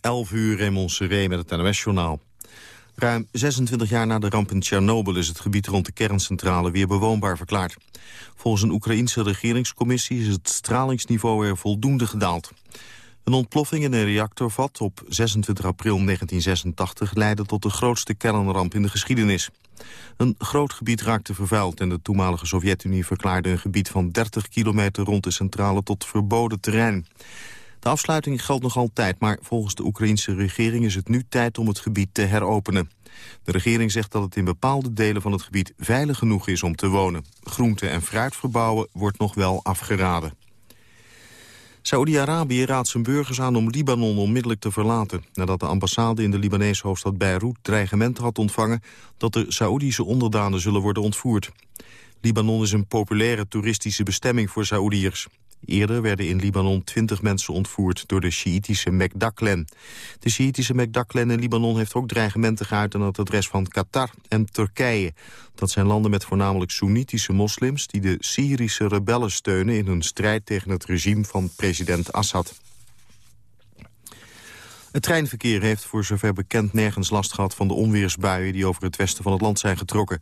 11 uur Raymond Seré met het NOS-journaal. Ruim 26 jaar na de ramp in Tsjernobyl is het gebied rond de kerncentrale weer bewoonbaar verklaard. Volgens een Oekraïense regeringscommissie is het stralingsniveau er voldoende gedaald. Een ontploffing in een reactorvat op 26 april 1986 leidde tot de grootste kernramp in de geschiedenis. Een groot gebied raakte vervuild en de toenmalige Sovjet-Unie verklaarde een gebied van 30 kilometer rond de centrale tot verboden terrein. De afsluiting geldt nog altijd, maar volgens de Oekraïnse regering is het nu tijd om het gebied te heropenen. De regering zegt dat het in bepaalde delen van het gebied veilig genoeg is om te wonen. Groente- en fruit verbouwen wordt nog wel afgeraden. Saoedi-Arabië raadt zijn burgers aan om Libanon onmiddellijk te verlaten... nadat de ambassade in de Libanese hoofdstad Beirut dreigementen had ontvangen... dat de Saoedische onderdanen zullen worden ontvoerd. Libanon is een populaire toeristische bestemming voor Saoediërs. Eerder werden in Libanon twintig mensen ontvoerd door de Sjiitische Mekdaklen. De Sjiitische Mekdaklen in Libanon heeft ook dreigementen geuit aan het adres van Qatar en Turkije. Dat zijn landen met voornamelijk Soenitische moslims die de Syrische rebellen steunen in hun strijd tegen het regime van president Assad. Het treinverkeer heeft voor zover bekend nergens last gehad van de onweersbuien die over het westen van het land zijn getrokken.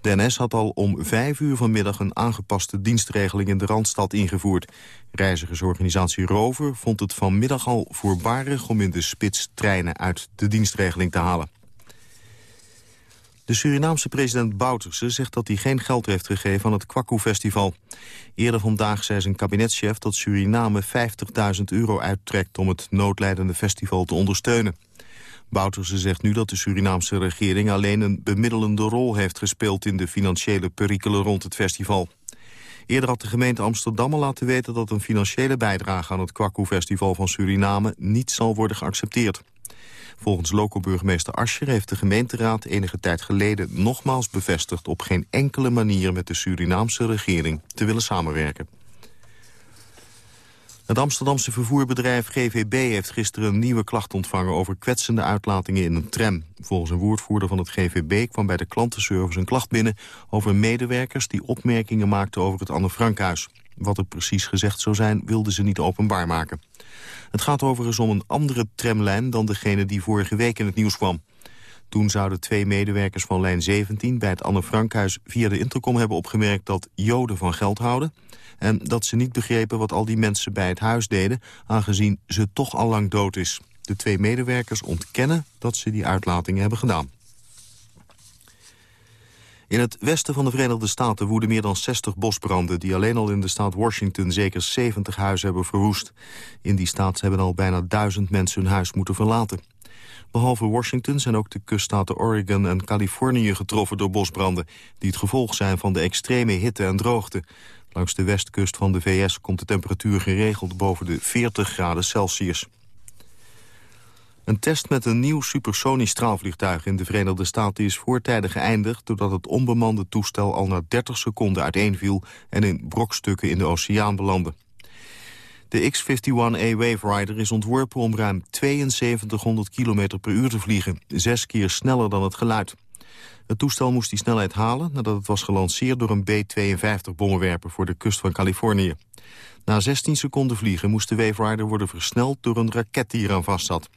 De had al om vijf uur vanmiddag een aangepaste dienstregeling in de Randstad ingevoerd. Reizigersorganisatie Rover vond het vanmiddag al voorbarig om in de spits treinen uit de dienstregeling te halen. De Surinaamse president Bouterse zegt dat hij geen geld heeft gegeven aan het Kwaku-festival. Eerder vandaag zei zijn kabinetschef dat Suriname 50.000 euro uittrekt om het noodlijdende festival te ondersteunen. Bouterse zegt nu dat de Surinaamse regering alleen een bemiddelende rol heeft gespeeld in de financiële perikelen rond het festival. Eerder had de gemeente Amsterdam al laten weten dat een financiële bijdrage aan het Kwaku-festival van Suriname niet zal worden geaccepteerd. Volgens loco-burgemeester Ascher heeft de gemeenteraad enige tijd geleden nogmaals bevestigd op geen enkele manier met de Surinaamse regering te willen samenwerken. Het Amsterdamse vervoerbedrijf GVB heeft gisteren een nieuwe klacht ontvangen over kwetsende uitlatingen in een tram. Volgens een woordvoerder van het GVB kwam bij de klantenservice een klacht binnen over medewerkers die opmerkingen maakten over het Anne Frankhuis. Wat er precies gezegd zou zijn, wilden ze niet openbaar maken. Het gaat overigens om een andere tramlijn dan degene die vorige week in het nieuws kwam. Toen zouden twee medewerkers van lijn 17 bij het Anne Frankhuis via de intercom hebben opgemerkt dat Joden van geld houden. En dat ze niet begrepen wat al die mensen bij het huis deden, aangezien ze toch al lang dood is. De twee medewerkers ontkennen dat ze die uitlatingen hebben gedaan. In het westen van de Verenigde Staten woeden meer dan 60 bosbranden... die alleen al in de staat Washington zeker 70 huizen hebben verwoest. In die staat hebben al bijna duizend mensen hun huis moeten verlaten. Behalve Washington zijn ook de kuststaten Oregon en Californië getroffen door bosbranden... die het gevolg zijn van de extreme hitte en droogte. Langs de westkust van de VS komt de temperatuur geregeld boven de 40 graden Celsius. Een test met een nieuw supersonisch straalvliegtuig in de Verenigde Staten is voortijdig geëindigd doordat het onbemande toestel al na 30 seconden uiteenviel en in brokstukken in de oceaan belandde. De X-51A Wave Rider is ontworpen om ruim 7200 km per uur te vliegen, zes keer sneller dan het geluid. Het toestel moest die snelheid halen nadat het was gelanceerd door een B-52-bommenwerper voor de kust van Californië. Na 16 seconden vliegen moest de Wave Rider worden versneld door een raket die eraan vastzat.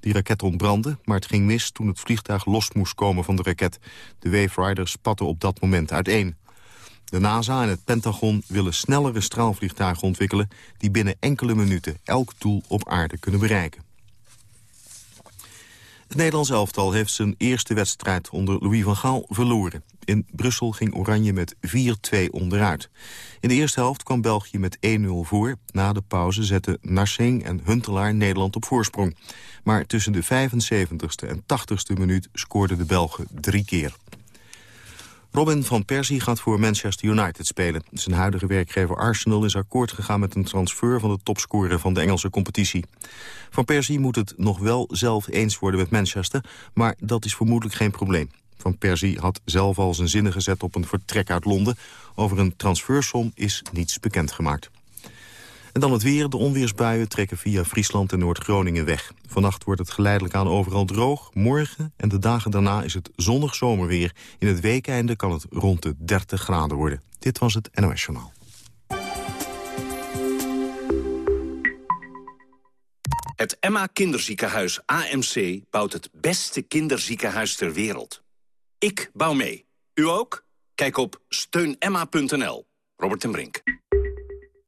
Die raket ontbrandde, maar het ging mis toen het vliegtuig los moest komen van de raket. De Wave Rider spatte op dat moment uiteen. De NASA en het Pentagon willen snellere straalvliegtuigen ontwikkelen... die binnen enkele minuten elk doel op aarde kunnen bereiken. Het Nederlands elftal heeft zijn eerste wedstrijd onder Louis van Gaal verloren. In Brussel ging Oranje met 4-2 onderuit. In de eerste helft kwam België met 1-0 voor. Na de pauze zetten Narsing en Huntelaar Nederland op voorsprong. Maar tussen de 75ste en 80ste minuut scoorden de Belgen drie keer. Robin van Persie gaat voor Manchester United spelen. Zijn huidige werkgever Arsenal is akkoord gegaan met een transfer van de topscorer van de Engelse competitie. Van Persie moet het nog wel zelf eens worden met Manchester, maar dat is vermoedelijk geen probleem. Van Persie had zelf al zijn zinnen gezet op een vertrek uit Londen. Over een transfersom is niets bekendgemaakt. En dan het weer. De onweersbuien trekken via Friesland en Noord-Groningen weg. Vannacht wordt het geleidelijk aan overal droog. Morgen en de dagen daarna is het zonnig zomerweer. In het weekeinde kan het rond de 30 graden worden. Dit was het NOS Journaal. Het Emma Kinderziekenhuis AMC bouwt het beste kinderziekenhuis ter wereld. Ik bouw mee. U ook? Kijk op steunemma.nl. Robert en Brink.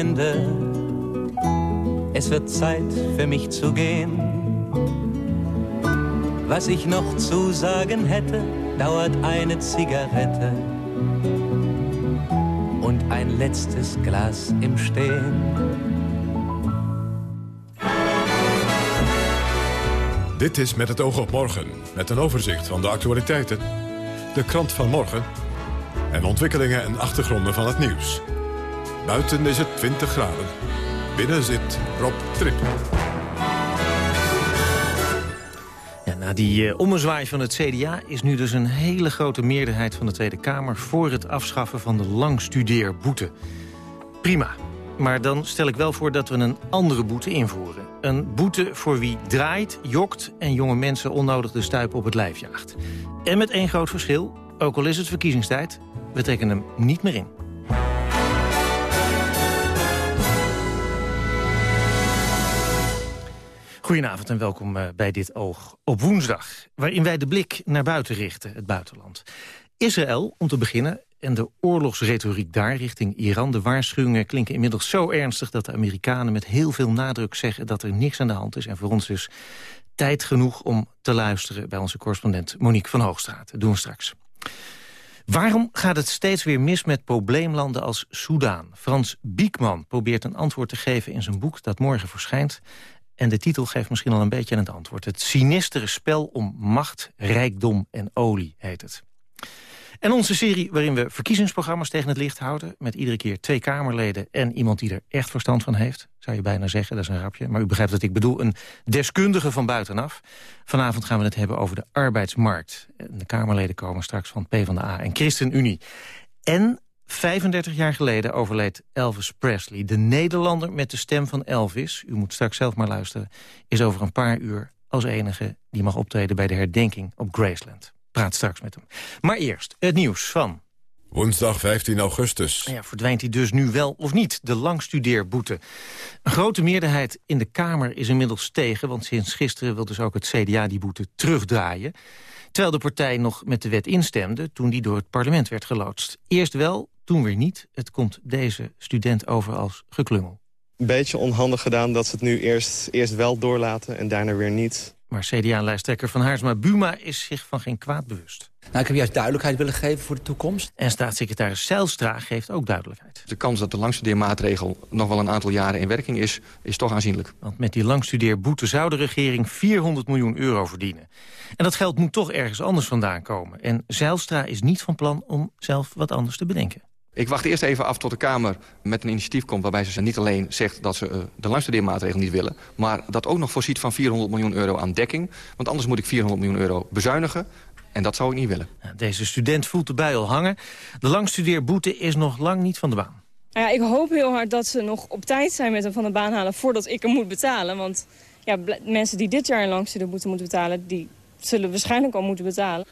Freunde. Es wird Zeit für mich zu gehen. Was ich noch zu sagen hätte, dauert eine Zigarette und ein letztes Glas im Stehen. Dit is Met het oog op morgen, met een overzicht van de actualiteiten, de krant van morgen en ontwikkelingen en achtergronden van het nieuws. Buiten is het 20 graden. Binnen zit Rob Trip. Ja, na die uh, ommezwaai van het CDA is nu dus een hele grote meerderheid van de Tweede Kamer... voor het afschaffen van de langstudeerboete. Prima. Maar dan stel ik wel voor dat we een andere boete invoeren. Een boete voor wie draait, jokt en jonge mensen onnodig de stuip op het lijf jaagt. En met één groot verschil, ook al is het verkiezingstijd, we trekken hem niet meer in. Goedenavond en welkom eh, bij Dit Oog op woensdag... waarin wij de blik naar buiten richten, het buitenland. Israël, om te beginnen, en de oorlogsretoriek daar richting Iran. De waarschuwingen klinken inmiddels zo ernstig... dat de Amerikanen met heel veel nadruk zeggen dat er niks aan de hand is. En voor ons dus tijd genoeg om te luisteren... bij onze correspondent Monique van Hoogstraat. Dat doen we straks. Waarom gaat het steeds weer mis met probleemlanden als Soudaan? Frans Biekman probeert een antwoord te geven in zijn boek dat morgen verschijnt. En de titel geeft misschien al een beetje aan het antwoord. Het sinistere spel om macht, rijkdom en olie heet het. En onze serie waarin we verkiezingsprogramma's tegen het licht houden... met iedere keer twee Kamerleden en iemand die er echt verstand van heeft... zou je bijna zeggen, dat is een rapje. Maar u begrijpt wat ik bedoel, een deskundige van buitenaf. Vanavond gaan we het hebben over de arbeidsmarkt. De Kamerleden komen straks van PvdA en ChristenUnie. En 35 jaar geleden overleed Elvis Presley. De Nederlander met de stem van Elvis, u moet straks zelf maar luisteren... is over een paar uur als enige die mag optreden bij de herdenking op Graceland. Praat straks met hem. Maar eerst het nieuws van... Woensdag 15 augustus. Ja, verdwijnt hij dus nu wel of niet, de langstudeerboete? Een grote meerderheid in de Kamer is inmiddels tegen... want sinds gisteren wil dus ook het CDA die boete terugdraaien. Terwijl de partij nog met de wet instemde... toen die door het parlement werd geloodst. Eerst wel, toen weer niet. Het komt deze student over als geklungel. Een beetje onhandig gedaan dat ze het nu eerst, eerst wel doorlaten en daarna weer niet. Maar CDA-lijsttrekker Van Haarsma Buma is zich van geen kwaad bewust. Nou, ik heb juist duidelijkheid willen geven voor de toekomst. En staatssecretaris Zijlstra geeft ook duidelijkheid. De kans dat de langstudeermaatregel nog wel een aantal jaren in werking is... is toch aanzienlijk. Want met die langstudeerboete zou de regering 400 miljoen euro verdienen. En dat geld moet toch ergens anders vandaan komen. En Zijlstra is niet van plan om zelf wat anders te bedenken. Ik wacht eerst even af tot de Kamer met een initiatief komt... waarbij ze niet alleen zegt dat ze uh, de langstudeermaatregel niet willen... maar dat ook nog voorziet van 400 miljoen euro aan dekking. Want anders moet ik 400 miljoen euro bezuinigen. En dat zou ik niet willen. Deze student voelt de bui al hangen. De langstudeerboete is nog lang niet van de baan. Ja, ik hoop heel hard dat ze nog op tijd zijn met hem van de baan halen... voordat ik hem moet betalen. Want ja, mensen die dit jaar een langstudeerboete moeten betalen... die zullen waarschijnlijk al moeten betalen.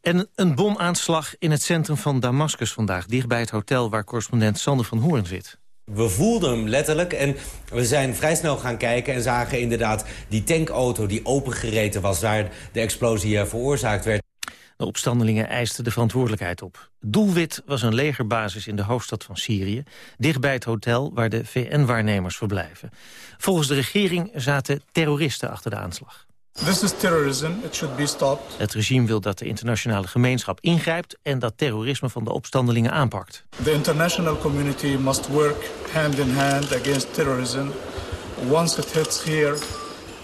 En een bomaanslag in het centrum van Damascus vandaag... dichtbij het hotel waar correspondent Sander van Hoorn zit. We voelden hem letterlijk en we zijn vrij snel gaan kijken... en zagen inderdaad die tankauto die opengereten was... waar de explosie veroorzaakt werd. De opstandelingen eisten de verantwoordelijkheid op. Doelwit was een legerbasis in de hoofdstad van Syrië... dichtbij het hotel waar de VN-waarnemers verblijven. Volgens de regering zaten terroristen achter de aanslag. This is terrorism. It should be stopped. Het regime wil dat de internationale gemeenschap ingrijpt... en dat terrorisme van de opstandelingen aanpakt. The international community must work hand in hand against terrorism. Once it hits here,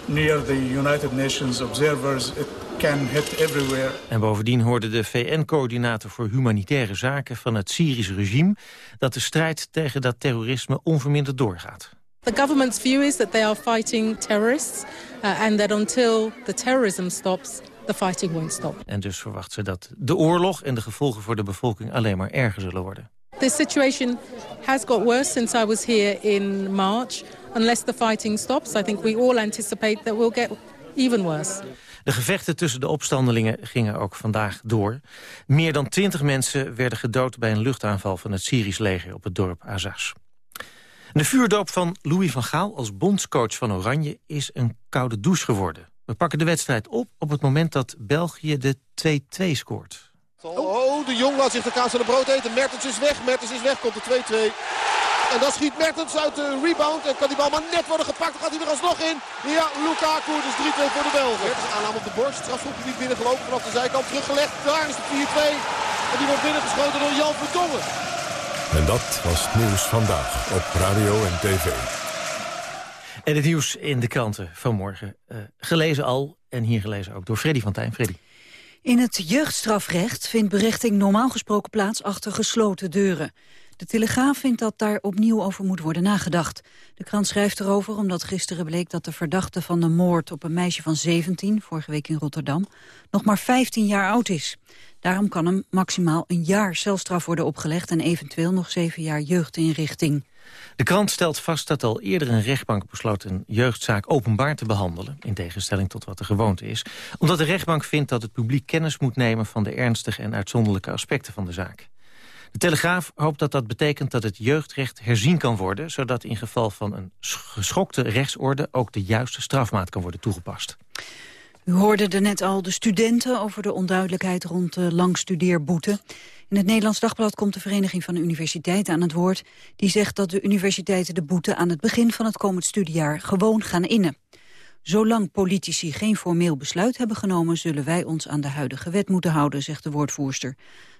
near the United Nations observers, it can hit everywhere. En bovendien hoorde de VN-coördinator voor humanitaire zaken van het Syrische regime... dat de strijd tegen dat terrorisme onverminderd doorgaat. The government's view is that they are fighting terrorists... Uh, and that until the terrorism stops, the fighting won't stop. En dus verwacht ze dat de oorlog en de gevolgen voor de bevolking alleen maar erger zullen worden. The situation has got worse since I was here in March. Unless the fighting stops, I think we all anticipate that we'll get even worse. De gevechten tussen de opstandelingen gingen ook vandaag door. Meer dan twintig mensen werden gedood bij een luchtaanval van het Syrisch leger op het dorp Azaz. De vuurdoop van Louis van Gaal als bondscoach van Oranje is een koude douche geworden. We pakken de wedstrijd op op het moment dat België de 2-2 scoort. Oh, de Jong laat zich de kaas aan de brood eten. Mertens is weg, Mertens is weg, komt de 2-2. En dan schiet Mertens uit de rebound. En kan die bal maar net worden gepakt. Dan gaat hij er alsnog in. Ja, Lukaku. Dus 3-2 voor de Belgen. Mertens aanname op de borst. Strafschopgebied binnengelopen vanaf de zijkant. Teruggelegd. Daar is de 4-2. En die wordt binnengeschoten door Jan Vertongen. En dat was het nieuws vandaag op radio en tv. En het nieuws in de kranten vanmorgen. Uh, gelezen al en hier gelezen ook door Freddy van Tijn. Freddy. In het jeugdstrafrecht vindt berichting normaal gesproken plaats achter gesloten deuren. De Telegraaf vindt dat daar opnieuw over moet worden nagedacht. De krant schrijft erover omdat gisteren bleek dat de verdachte van de moord op een meisje van 17, vorige week in Rotterdam, nog maar 15 jaar oud is. Daarom kan hem maximaal een jaar celstraf worden opgelegd en eventueel nog zeven jaar jeugdinrichting. De krant stelt vast dat al eerder een rechtbank besloot een jeugdzaak openbaar te behandelen, in tegenstelling tot wat de gewoonte is, omdat de rechtbank vindt dat het publiek kennis moet nemen van de ernstige en uitzonderlijke aspecten van de zaak. De Telegraaf hoopt dat dat betekent dat het jeugdrecht herzien kan worden... zodat in geval van een geschokte rechtsorde ook de juiste strafmaat kan worden toegepast. U hoorde er net al de studenten over de onduidelijkheid rond de langstudeerboete. In het Nederlands Dagblad komt de Vereniging van de Universiteiten aan het woord. Die zegt dat de universiteiten de boete aan het begin van het komend studiejaar gewoon gaan innen. Zolang politici geen formeel besluit hebben genomen... zullen wij ons aan de huidige wet moeten houden, zegt de woordvoerster.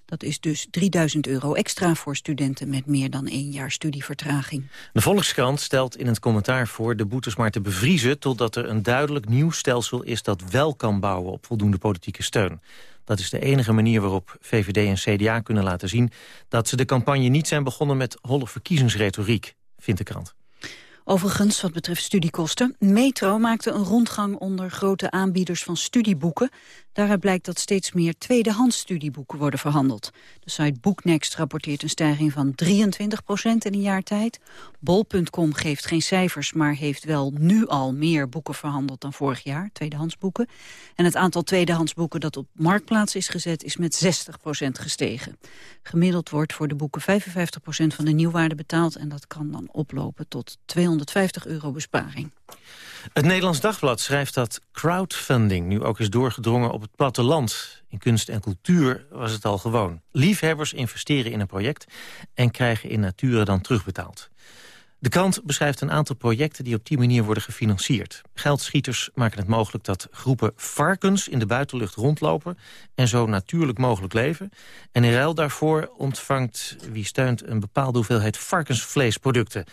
Dat is dus 3000 euro extra voor studenten met meer dan één jaar studievertraging. De Volkskrant stelt in het commentaar voor de boetes maar te bevriezen... totdat er een duidelijk nieuw stelsel is dat wel kan bouwen op voldoende politieke steun. Dat is de enige manier waarop VVD en CDA kunnen laten zien... dat ze de campagne niet zijn begonnen met holle verkiezingsretoriek, vindt de krant. Overigens, wat betreft studiekosten, Metro maakte een rondgang onder grote aanbieders van studieboeken. Daaruit blijkt dat steeds meer tweedehands studieboeken worden verhandeld. De site Booknext rapporteert een stijging van 23 procent in een jaar tijd. Bol.com geeft geen cijfers, maar heeft wel nu al meer boeken verhandeld dan vorig jaar, tweedehands boeken. En het aantal tweedehands boeken dat op marktplaats is gezet is met 60 procent gestegen. Gemiddeld wordt voor de boeken 55 procent van de nieuwwaarde betaald en dat kan dan oplopen tot 250 euro besparing. Het Nederlands Dagblad schrijft dat crowdfunding nu ook is doorgedrongen op het platteland. In kunst en cultuur was het al gewoon. Liefhebbers investeren in een project en krijgen in nature dan terugbetaald. De krant beschrijft een aantal projecten die op die manier worden gefinancierd. Geldschieters maken het mogelijk dat groepen varkens in de buitenlucht rondlopen... en zo natuurlijk mogelijk leven. En in ruil daarvoor ontvangt wie steunt een bepaalde hoeveelheid varkensvleesproducten.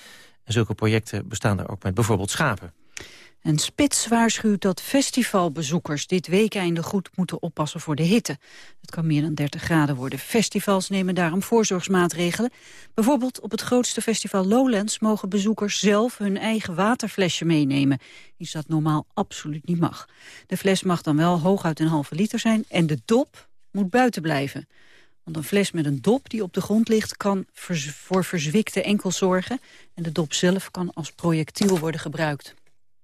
En zulke projecten bestaan er ook met bijvoorbeeld schapen. En Spits waarschuwt dat festivalbezoekers dit weekende goed moeten oppassen voor de hitte. Het kan meer dan 30 graden worden. Festivals nemen daarom voorzorgsmaatregelen. Bijvoorbeeld op het grootste festival Lowlands mogen bezoekers zelf hun eigen waterflesje meenemen. Iets dat normaal absoluut niet mag. De fles mag dan wel hooguit een halve liter zijn en de dop moet buiten blijven. Want een fles met een dop die op de grond ligt kan voor verzwikte enkels zorgen. En de dop zelf kan als projectiel worden gebruikt.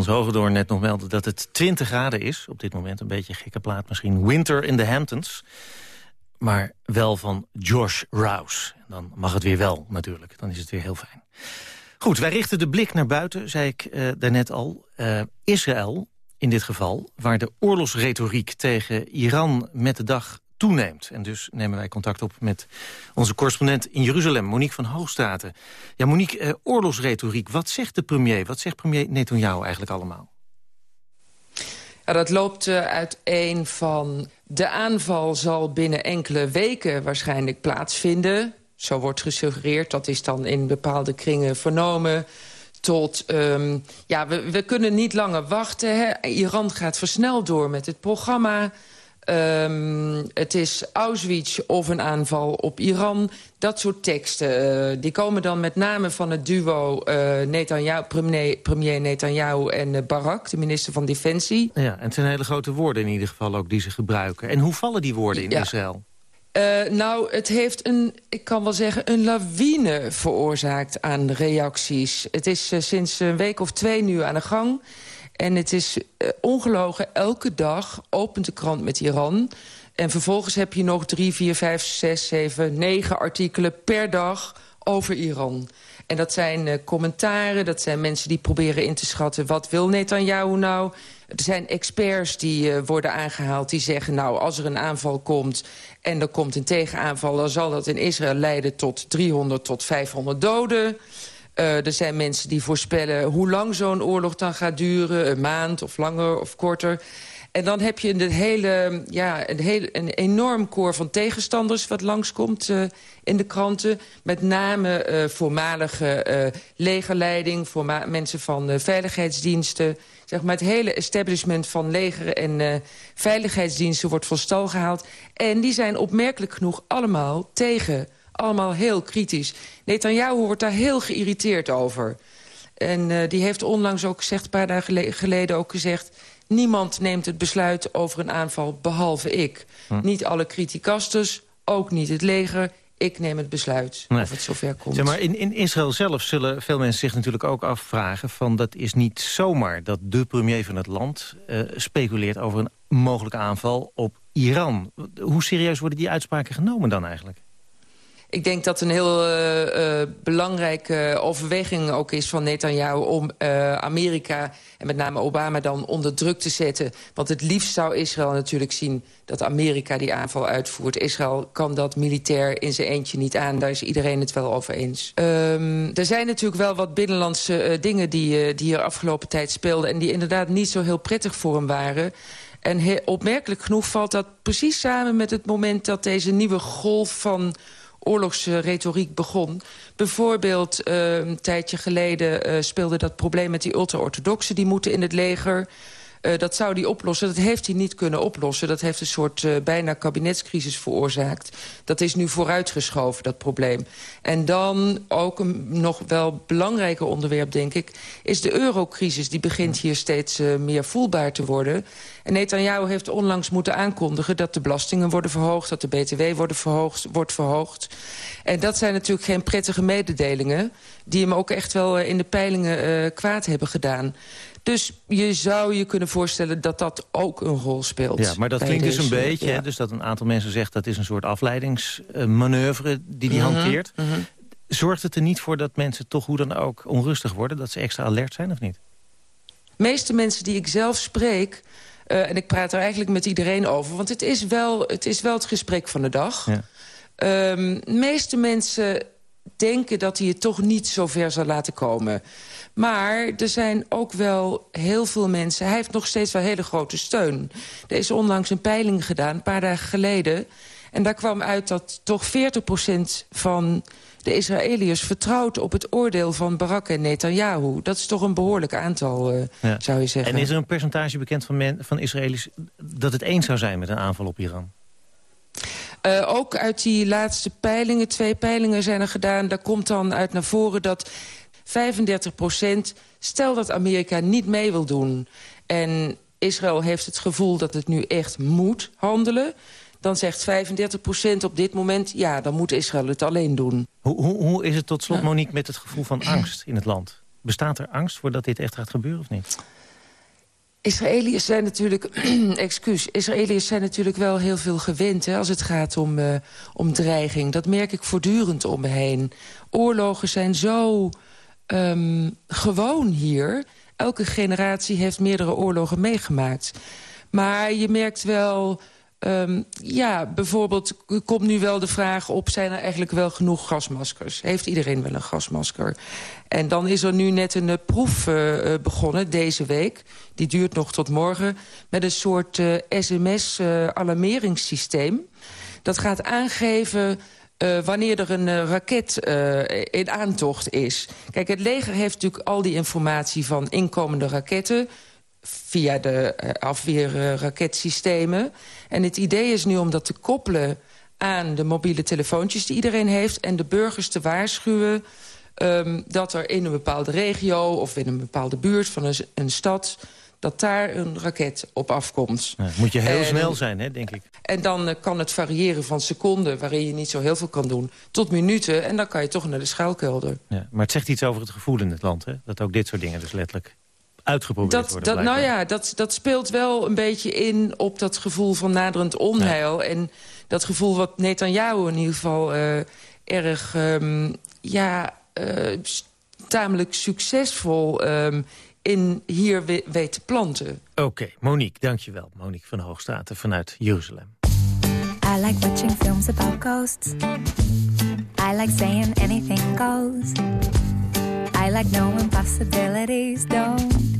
Hans Hogendoorn net nog meldde dat het 20 graden is. Op dit moment een beetje gekke plaat misschien. Winter in the Hamptons. Maar wel van Josh Rouse. Dan mag het weer wel natuurlijk. Dan is het weer heel fijn. Goed, wij richten de blik naar buiten, zei ik uh, daarnet al. Uh, Israël, in dit geval, waar de oorlogsretoriek tegen Iran met de dag toeneemt. En dus nemen wij contact op met onze correspondent in Jeruzalem, Monique van Hoogstraten. Ja, Monique, eh, oorlogsretoriek, wat zegt de premier? Wat zegt premier Netanyahu eigenlijk allemaal? Ja, dat loopt uh, uiteen van de aanval zal binnen enkele weken waarschijnlijk plaatsvinden. Zo wordt gesuggereerd, dat is dan in bepaalde kringen vernomen tot, um, ja, we, we kunnen niet langer wachten. Hè. Iran gaat versneld door met het programma. Um, het is Auschwitz of een aanval op Iran. Dat soort teksten. Uh, die komen dan met name van het duo uh, Netanyahu, premier, premier Netanyahu en uh, Barak, de minister van Defensie. Ja, en het zijn hele grote woorden in ieder geval ook die ze gebruiken. En hoe vallen die woorden in ja. Israël? Uh, nou, het heeft een, ik kan wel zeggen, een lawine veroorzaakt aan reacties. Het is sinds een week of twee nu aan de gang. En het is uh, ongelogen, elke dag opent de krant met Iran. En vervolgens heb je nog drie, vier, vijf, zes, zeven, negen artikelen per dag over Iran. En dat zijn uh, commentaren, dat zijn mensen die proberen in te schatten... wat wil Netanyahu nou? Er zijn experts die uh, worden aangehaald die zeggen... nou, als er een aanval komt en er komt een tegenaanval... dan zal dat in Israël leiden tot 300 tot 500 doden... Uh, er zijn mensen die voorspellen hoe lang zo'n oorlog dan gaat duren. Een maand of langer of korter. En dan heb je een, hele, ja, een, hele, een enorm koor van tegenstanders... wat langskomt uh, in de kranten. Met name uh, voormalige legerleiding, voorma mensen van veiligheidsdiensten. Zeg maar het hele establishment van leger en veiligheidsdiensten wordt van stal gehaald. En die zijn opmerkelijk genoeg allemaal tegen allemaal heel kritisch. Netanyahu wordt daar heel geïrriteerd over. En uh, die heeft onlangs ook gezegd, een paar dagen geleden ook gezegd... niemand neemt het besluit over een aanval behalve ik. Hm. Niet alle criticasters, ook niet het leger. Ik neem het besluit nee. of het zover komt. Zeg maar in, in Israël zelf zullen veel mensen zich natuurlijk ook afvragen... van dat is niet zomaar dat de premier van het land uh, speculeert... over een mogelijke aanval op Iran. Hoe serieus worden die uitspraken genomen dan eigenlijk? Ik denk dat een heel uh, uh, belangrijke overweging ook is van Netanyahu... om uh, Amerika en met name Obama dan onder druk te zetten. Want het liefst zou Israël natuurlijk zien dat Amerika die aanval uitvoert. Israël kan dat militair in zijn eentje niet aan. Daar is iedereen het wel over eens. Um, er zijn natuurlijk wel wat binnenlandse dingen die, die hier afgelopen tijd speelden... en die inderdaad niet zo heel prettig voor hem waren... En opmerkelijk genoeg valt dat precies samen met het moment dat deze nieuwe golf van oorlogsretoriek begon. Bijvoorbeeld uh, een tijdje geleden uh, speelde dat probleem met die ultra-orthodoxen... die moeten in het leger... Uh, dat zou hij oplossen. Dat heeft hij niet kunnen oplossen. Dat heeft een soort uh, bijna kabinetscrisis veroorzaakt. Dat is nu vooruitgeschoven, dat probleem. En dan ook een nog wel belangrijker onderwerp, denk ik... is de eurocrisis. Die begint hier steeds uh, meer voelbaar te worden. En Netanyahu heeft onlangs moeten aankondigen... dat de belastingen worden verhoogd, dat de btw worden verhoogd, wordt verhoogd. En dat zijn natuurlijk geen prettige mededelingen... die hem ook echt wel in de peilingen kwaad hebben gedaan. Dus je zou je kunnen voorstellen dat dat ook een rol speelt. Ja, maar dat klinkt dus een beetje, ja. hè, dus dat een aantal mensen zegt... dat is een soort afleidingsmanoeuvre die die mm -hmm, hanteert. Mm -hmm. Zorgt het er niet voor dat mensen toch hoe dan ook onrustig worden? Dat ze extra alert zijn of niet? De meeste mensen die ik zelf spreek... Uh, en ik praat er eigenlijk met iedereen over... want het is wel het, is wel het gesprek van de dag. Ja. Um, de meeste mensen denken dat hij het toch niet zo ver zal laten komen. Maar er zijn ook wel heel veel mensen... Hij heeft nog steeds wel hele grote steun. Er is onlangs een peiling gedaan, een paar dagen geleden... en daar kwam uit dat toch 40% van de Israëliërs vertrouwt op het oordeel van Barak en Netanyahu. Dat is toch een behoorlijk aantal, uh, ja. zou je zeggen. En is er een percentage bekend van, men, van Israëli's dat het eens zou zijn met een aanval op Iran? Uh, ook uit die laatste peilingen, twee peilingen zijn er gedaan... daar komt dan uit naar voren dat 35 procent... stel dat Amerika niet mee wil doen... en Israël heeft het gevoel dat het nu echt moet handelen... dan zegt 35 procent op dit moment... ja, dan moet Israël het alleen doen. Hoe, hoe, hoe is het tot slot, Monique, met het gevoel van angst in het land? Bestaat er angst voordat dit echt gaat gebeuren of niet? Israëliërs zijn natuurlijk, excuus, Israëliërs zijn natuurlijk wel heel veel gewend hè, als het gaat om, om dreiging. Dat merk ik voortdurend om me heen. Oorlogen zijn zo um, gewoon hier. Elke generatie heeft meerdere oorlogen meegemaakt. Maar je merkt wel... Um, ja, bijvoorbeeld komt nu wel de vraag op... zijn er eigenlijk wel genoeg gasmaskers? Heeft iedereen wel een gasmasker? En dan is er nu net een uh, proef uh, begonnen deze week. Die duurt nog tot morgen. Met een soort sms-alarmeringssysteem. Dat gaat aangeven wanneer er een raket in aantocht is. Kijk, het leger heeft natuurlijk al die informatie van inkomende raketten via de afweerraketsystemen. En het idee is nu om dat te koppelen aan de mobiele telefoontjes die iedereen heeft... en de burgers te waarschuwen um, dat er in een bepaalde regio... of in een bepaalde buurt van een, een stad dat daar een raket op afkomt. Ja, moet je heel en, snel zijn, hè, denk ik. En dan uh, kan het variëren van seconden, waarin je niet zo heel veel kan doen... tot minuten, en dan kan je toch naar de schuilkelder. Ja, maar het zegt iets over het gevoel in het land, hè? Dat ook dit soort dingen dus letterlijk uitgeprobeerd dat, worden. Dat, nou ja, dat, dat speelt wel een beetje in op dat gevoel van naderend onheil. Ja. En dat gevoel wat Netanyahu in ieder geval uh, erg... Um, ja, uh, tamelijk succesvol um, in hier we weet te planten. Oké, okay, Monique, dankjewel. Monique van Hoogstraten vanuit Jeruzalem. I like watching films about ghosts. I like saying anything goes. I like knowing possibilities don't.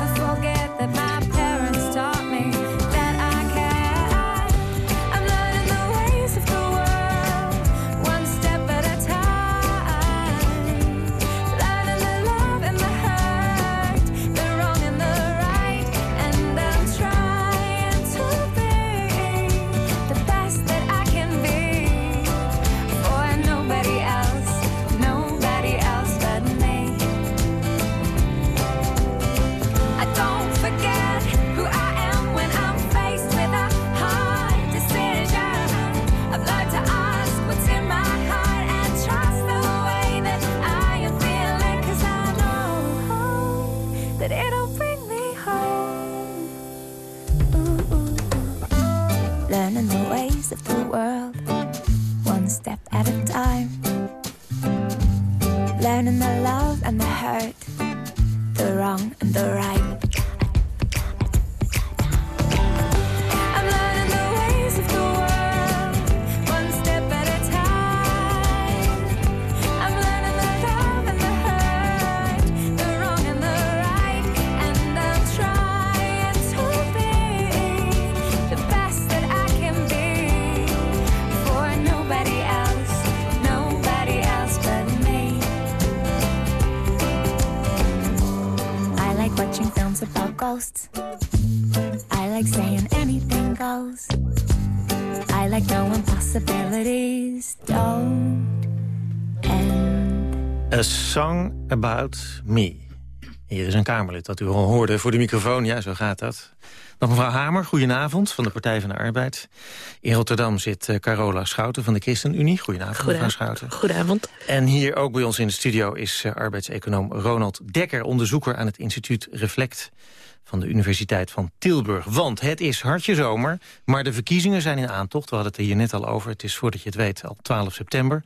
learning the ways of the world, one step at a time. Learning the love and the hurt, the wrong and the right. Ghosts. I like saying anything goes. I like knowing possibilities don't end. A Song About Me. Hier is een Kamerlid dat u al hoorde voor de microfoon. Ja, zo gaat dat. Nog mevrouw Hamer, goedenavond, van de Partij van de Arbeid. In Rotterdam zit eh, Carola Schouten van de ChristenUnie. Goedenavond, mevrouw Schouten. Goedenavond. En hier ook bij ons in de studio is uh, arbeidseconoom Ronald Dekker... onderzoeker aan het instituut Reflect van de Universiteit van Tilburg. Want het is hartje zomer, maar de verkiezingen zijn in aantocht. We hadden het er hier net al over. Het is voordat je het weet al 12 september.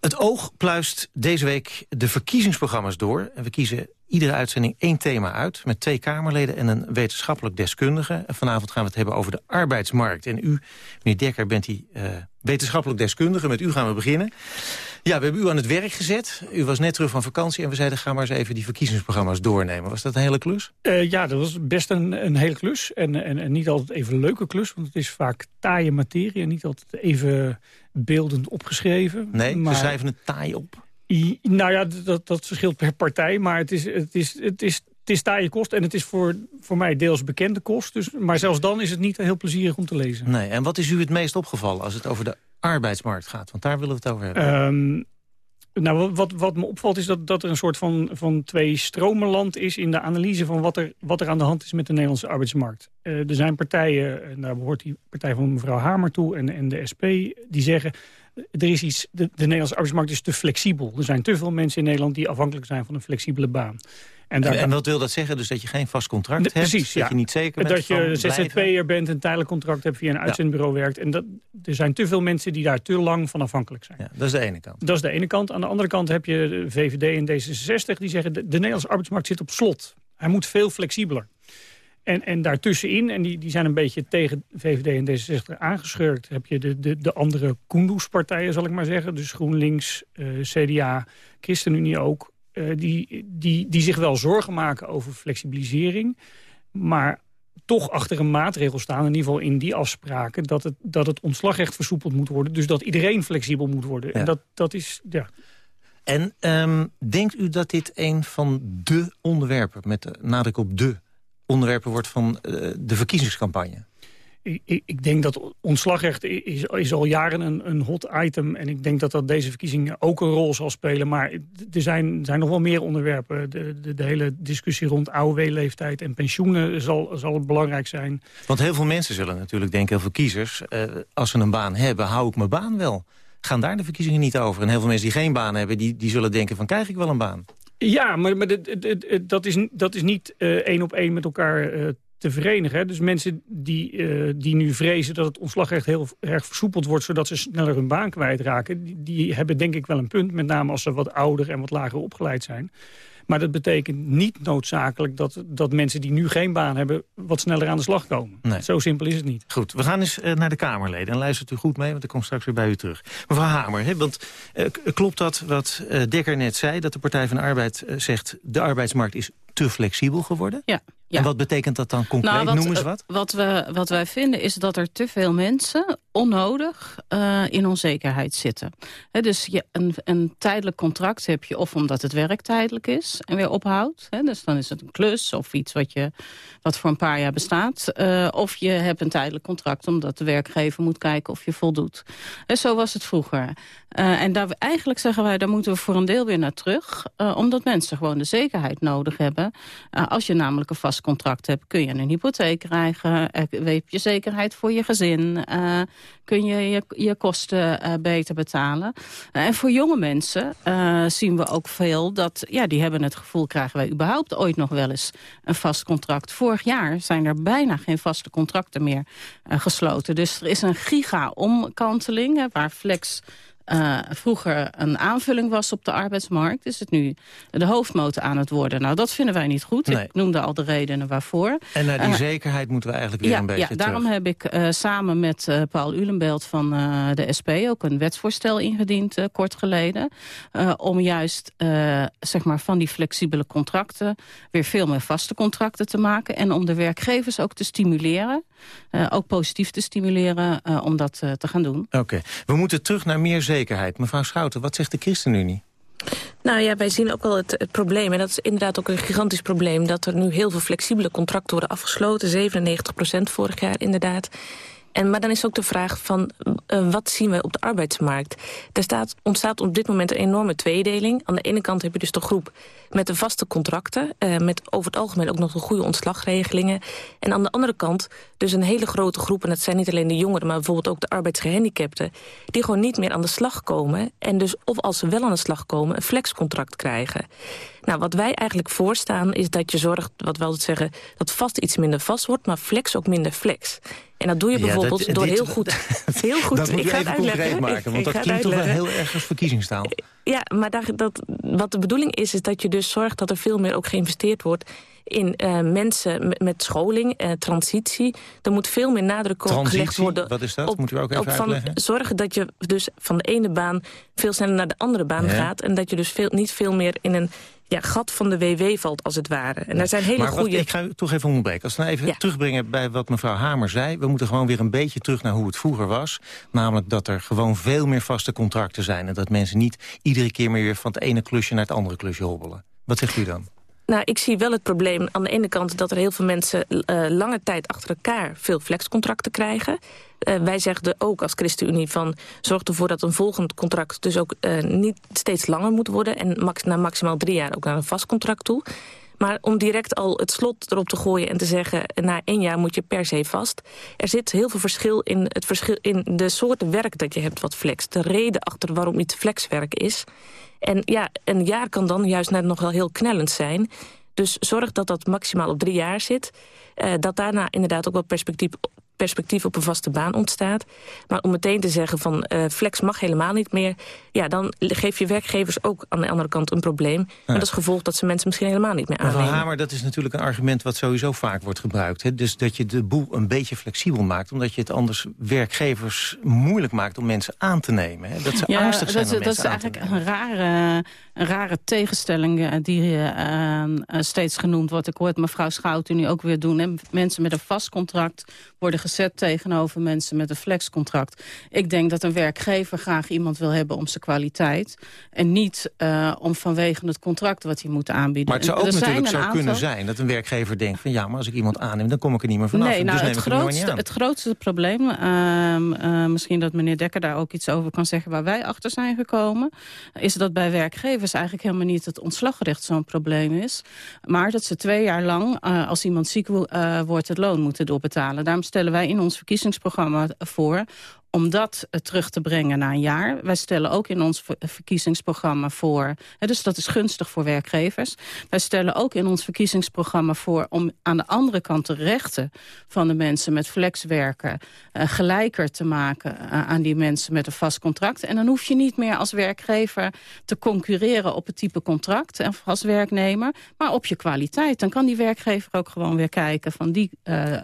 Het oog pluist deze week de verkiezingsprogramma's door. We kiezen iedere uitzending één thema uit... met twee Kamerleden en een wetenschappelijk deskundige. Vanavond gaan we het hebben over de arbeidsmarkt. En u, meneer Dekker, bent die uh, wetenschappelijk deskundige. Met u gaan we beginnen. Ja, we hebben u aan het werk gezet. U was net terug van vakantie en we zeiden... ga maar eens even die verkiezingsprogramma's doornemen. Was dat een hele klus? Uh, ja, dat was best een, een hele klus. En, en, en niet altijd even een leuke klus, want het is vaak taaie materie... en niet altijd even beeldend opgeschreven. Nee, maar... we schrijven het taai op. I, nou ja, dat, dat verschilt per partij, maar het is, het is, het is, het is taaie kost... en het is voor, voor mij deels bekende kost. Dus, maar zelfs dan is het niet heel plezierig om te lezen. Nee, en wat is u het meest opgevallen als het over de arbeidsmarkt gaat? Want daar willen we het over hebben. Um, nou, wat, wat me opvalt is dat, dat er een soort van, van twee stromenland is... in de analyse van wat er, wat er aan de hand is met de Nederlandse arbeidsmarkt. Uh, er zijn partijen, en daar behoort die partij van mevrouw Hamer toe... en, en de SP, die zeggen... Er is iets, de, de Nederlandse arbeidsmarkt is te flexibel. Er zijn te veel mensen in Nederland die afhankelijk zijn van een flexibele baan. En, daar... en, wat wil dat zeggen? Dus dat je geen vast contract de, hebt? Precies, dat ja. je niet zeker bent Dat je ZZP'er bent, een tijdelijk contract hebt... via een uitzendbureau ja. werkt. En dat, er zijn te veel mensen die daar te lang van afhankelijk zijn. Ja, dat is de ene kant. Dat is de ene kant. Aan de andere kant heb je de VVD en D66 die zeggen... de, de Nederlandse arbeidsmarkt zit op slot. Hij moet veel flexibeler. En, en daartussenin, en die, die zijn een beetje tegen VVD en D66 aangeschurkt... heb je de, de, de andere Kunduz-partijen, zal ik maar zeggen. Dus GroenLinks, uh, CDA, ChristenUnie ook... Uh, die, die, die zich wel zorgen maken over flexibilisering... maar toch achter een maatregel staan, in ieder geval in die afspraken... dat het, dat het ontslagrecht versoepeld moet worden. Dus dat iedereen flexibel moet worden. Ja. En dat, dat is... Ja. En um, denkt u dat dit een van de onderwerpen... met de nadruk op de onderwerpen wordt van uh, de verkiezingscampagne? Ik, ik, denk dat ontslagrecht is, is al jaren een, een, hot item. En ik denk dat dat deze verkiezingen ook een rol zal spelen. Maar er zijn, zijn nog wel meer onderwerpen. De, de, de hele discussie rond AOW-leeftijd en pensioenen zal, zal belangrijk zijn. Want heel veel mensen zullen natuurlijk denken, heel veel kiezers... Uh, als ze een baan hebben, hou ik mijn baan wel. Gaan daar de verkiezingen niet over? En heel veel mensen die geen baan hebben, die, die zullen denken van krijg ik wel een baan? Ja, maar, maar dat, is, dat is niet uh, één op één met elkaar uh, te verenigen. Hè? Dus mensen die, uh, die nu vrezen dat het ontslagrecht heel erg versoepeld wordt... zodat ze sneller hun baan kwijtraken... Die, die hebben denk ik wel een punt. Met name als ze wat ouder en wat lager opgeleid zijn. Maar dat betekent niet noodzakelijk dat, dat mensen die nu geen baan hebben... wat sneller aan de slag komen. Nee. Zo simpel is het niet. Goed, we gaan eens uh, naar de Kamerleden. En luistert u goed mee, want ik kom straks weer bij u terug. Mevrouw Hamer, hè, want uh, klopt dat wat uh, Dekker net zei... dat de Partij van de Arbeid zegt... de arbeidsmarkt is te flexibel geworden? Ja. Ja. En wat betekent dat dan concreet? Nou, wat, Noem eens wat. Wat, we, wat wij vinden is dat er te veel mensen onnodig uh, in onzekerheid zitten. He, dus je, een, een tijdelijk contract heb je of omdat het werk tijdelijk is en weer ophoudt. He, dus dan is het een klus of iets wat, je, wat voor een paar jaar bestaat. Uh, of je hebt een tijdelijk contract omdat de werkgever moet kijken of je voldoet. He, zo was het vroeger. Uh, en daar, eigenlijk zeggen wij, daar moeten we voor een deel weer naar terug. omdat mensen gewoon de zekerheid nodig hebben. als je namelijk een vast contract hebt... kun je een hypotheek krijgen, heb je zekerheid voor je gezin... Uh, kun je je, je kosten uh, beter betalen. en voor jonge mensen zien we ook veel dat... ja, die hebben het gevoel, krijgen wij überhaupt ooit nog wel eens een vast contract. Vorig jaar zijn er bijna geen vaste contracten meer gesloten. Dus er is een giga-omkanteling, waar Flex uh, vroeger een aanvulling was op de arbeidsmarkt... is het nu de hoofdmotor aan het worden. Nou, dat vinden wij niet goed. Nee. Ik noemde al de redenen waarvoor. En naar die Uh, zekerheid moeten we eigenlijk weer ja, een beetje ja, daarom terug. heb ik uh, samen met Paul Ulenbelt van de SP... ook een wetsvoorstel ingediend kort geleden... Om juist zeg maar van die flexibele contracten... weer veel meer vaste contracten te maken... en om de werkgevers ook te stimuleren... Ook positief te stimuleren om dat te gaan doen. Oké, okay. we moeten terug naar meer zekerheid. Mevrouw Schouten, wat zegt de ChristenUnie? Nou ja, wij zien ook wel het, probleem, en dat is inderdaad ook een gigantisch probleem... dat er nu heel veel flexibele contracten worden afgesloten. 97 procent vorig jaar inderdaad. En, maar dan is ook de vraag van uh, wat zien we op de arbeidsmarkt? Er staat, ontstaat op dit moment een enorme tweedeling. Aan de ene kant heb je dus de groep met de vaste contracten... Uh, met over het algemeen ook nog de goede ontslagregelingen. En aan de andere kant dus een hele grote groep... en dat zijn niet alleen de jongeren, maar bijvoorbeeld ook de arbeidsgehandicapten... die gewoon niet meer aan de slag komen... en dus of als ze wel aan de slag komen een flexcontract krijgen. Nou, wat wij eigenlijk voorstaan is dat je zorgt, wat wel te zeggen... dat vast iets minder vast wordt, maar flex ook minder flex. En dat doe je bijvoorbeeld ja, dat, door dit, heel goed... heel goed. Dat moet ik ga even het maken, want ik dat klinkt toch wel heel erg als verkiezingstaal. Ja, maar daar, dat, wat de bedoeling is, is dat je dus zorgt dat er veel meer ook geïnvesteerd wordt in uh, mensen met, scholing, uh, transitie. Er moet veel meer nadruk transitie, gelegd worden. Wat is dat? Op, moet u ook even op van uitleggen? Zorgen dat je dus van de ene baan veel sneller naar de andere baan Ja. gaat. En dat je dus veel, niet veel meer in een ja, gat van de WW valt, als het ware. En daar zijn hele maar wat- goede... ik ga u toch even onderbreken. Als we nou even Ja. terugbrengen bij wat mevrouw Hamer zei... we moeten gewoon weer een beetje terug naar hoe het vroeger was. Namelijk dat er gewoon veel meer vaste contracten zijn... en dat mensen niet iedere keer meer weer van het ene klusje naar het andere klusje hobbelen. Wat zegt u dan? Nou, ik zie wel het probleem aan de ene kant dat er heel veel mensen uh, lange tijd achter elkaar veel flexcontracten krijgen. Uh, wij zeggen ook als ChristenUnie van zorg ervoor dat een volgend contract dus ook uh, niet steeds langer moet worden en na maximaal drie jaar ook naar een vast contract toe. Maar om direct al het slot erop te gooien en te zeggen... na één jaar moet je per se vast. Er zit heel veel verschil in, het verschil in de soorten werk dat je hebt wat flex. De reden achter waarom iets flexwerk is. En ja, een jaar kan dan juist net nog wel heel knellend zijn. Dus zorg dat dat maximaal op drie jaar zit. Uh, dat daarna inderdaad ook wel perspectief perspectief op een vaste baan ontstaat. Maar om meteen te zeggen van uh, flex mag helemaal niet meer... ja, dan geef je werkgevers ook aan de andere kant een probleem. En dat is gevolg dat ze mensen misschien helemaal niet meer aannemen. Hamer, dat is natuurlijk een argument wat sowieso vaak wordt gebruikt. Hè? Dus dat je de boel een beetje flexibel maakt... omdat je het anders werkgevers moeilijk maakt om mensen aan te nemen. Hè? Dat ze Ja, angstig zijn dat, om dat is mensen aan te eigenlijk een rare, een rare tegenstelling eh, die uh, uh, steeds genoemd wordt. Ik hoor het mevrouw Schouten nu ook weer doen. Hè. Mensen met een vast contract worden gezet tegenover mensen met een flexcontract. Ik denk dat een werkgever graag iemand wil hebben om zijn kwaliteit. En niet uh, om vanwege het contract wat hij moet aanbieden. Maar het zou ook er natuurlijk zijn zo een kunnen aantal- zijn... dat een werkgever denkt van ja, maar als ik iemand aanneem... dan kom ik er niet meer vanaf. Nee, dus nou, neem het, grootste, het grootste probleem, ehm, eh, misschien dat meneer Dekker daar ook iets over kan zeggen... waar wij achter zijn gekomen, is dat bij werkgevers eigenlijk helemaal niet het ontslagrecht zo'n probleem is. Maar dat ze twee jaar lang, eh, als iemand ziek wo- eh, wordt, het loon moeten doorbetalen. Daarom stellen wij in ons verkiezingsprogramma voor om dat eh, terug te brengen na een jaar. Wij stellen ook in ons ver- verkiezingsprogramma voor... Dus dat is gunstig voor werkgevers. Wij stellen ook in ons verkiezingsprogramma voor... om aan de andere kant de rechten van de mensen met flexwerken... eh, gelijker te maken eh, aan die mensen met een vast contract. En dan hoef je niet meer als werkgever te concurreren op het type contract... en als werknemer, maar op je kwaliteit. Dan kan die werkgever ook gewoon weer kijken van die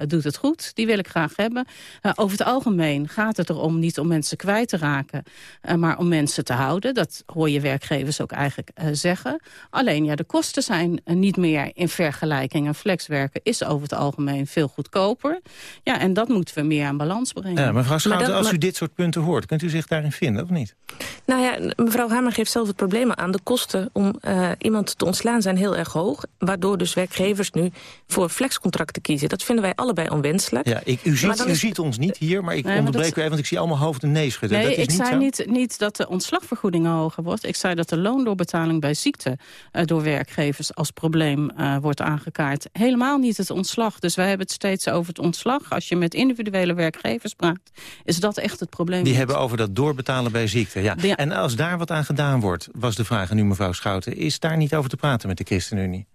doet het goed, die wil ik graag hebben. Over het algemeen gaat het erom niet om mensen kwijt te raken... eh, maar om mensen te houden. Dat hoor je werkgevers ook eigenlijk eh, zeggen. Alleen ja, de kosten zijn eh, niet meer in vergelijking. En flexwerken is over het algemeen veel goedkoper. Ja, en dat moeten we meer aan balans brengen. Ja, mevrouw Schouten, dat- als u maar- dit soort punten hoort... kunt u zich daarin vinden, of niet? Nou ja, mevrouw Hamer geeft zelf het probleem aan. De kosten om uh, iemand te ontslaan zijn heel erg hoog. Waardoor dus werkgevers nu voor flexcontracten kiezen. Dat vinden wij allebei onwenselijk. Ja, ik, u ziet, u ziet ons niet hier, maar ik nee, onderbreek dat... u even, want ik zie allemaal hoofd en nee schudden. Nee, dat is ik niet zei zo? niet, niet dat de ontslagvergoeding hoger wordt. Ik zei dat de loondoorbetaling bij ziekte uh, door werkgevers als probleem uh, wordt aangekaart. Helemaal niet het ontslag. Dus wij hebben het steeds over het ontslag. Als je met individuele werkgevers praat, is dat echt het probleem. Die hebben over dat doorbetalen bij ziekte. Ja. Ja. En als daar wat aan gedaan wordt, was de vraag aan u mevrouw Schouten... is daar niet over te praten met de ChristenUnie?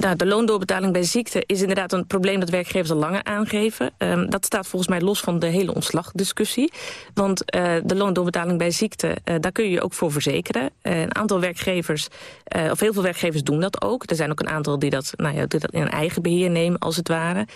Nou, de loondoorbetaling bij ziekte is inderdaad een probleem dat werkgevers al langer aangeven. Um, dat staat volgens mij los van de hele ontslagdiscussie. Want uh, de loondoorbetaling bij ziekte, uh, daar kun je je ook voor verzekeren. Uh, een aantal werkgevers, of heel veel werkgevers doen dat ook. Er zijn ook een aantal die dat, nou ja, die dat in eigen beheer nemen, als het ware.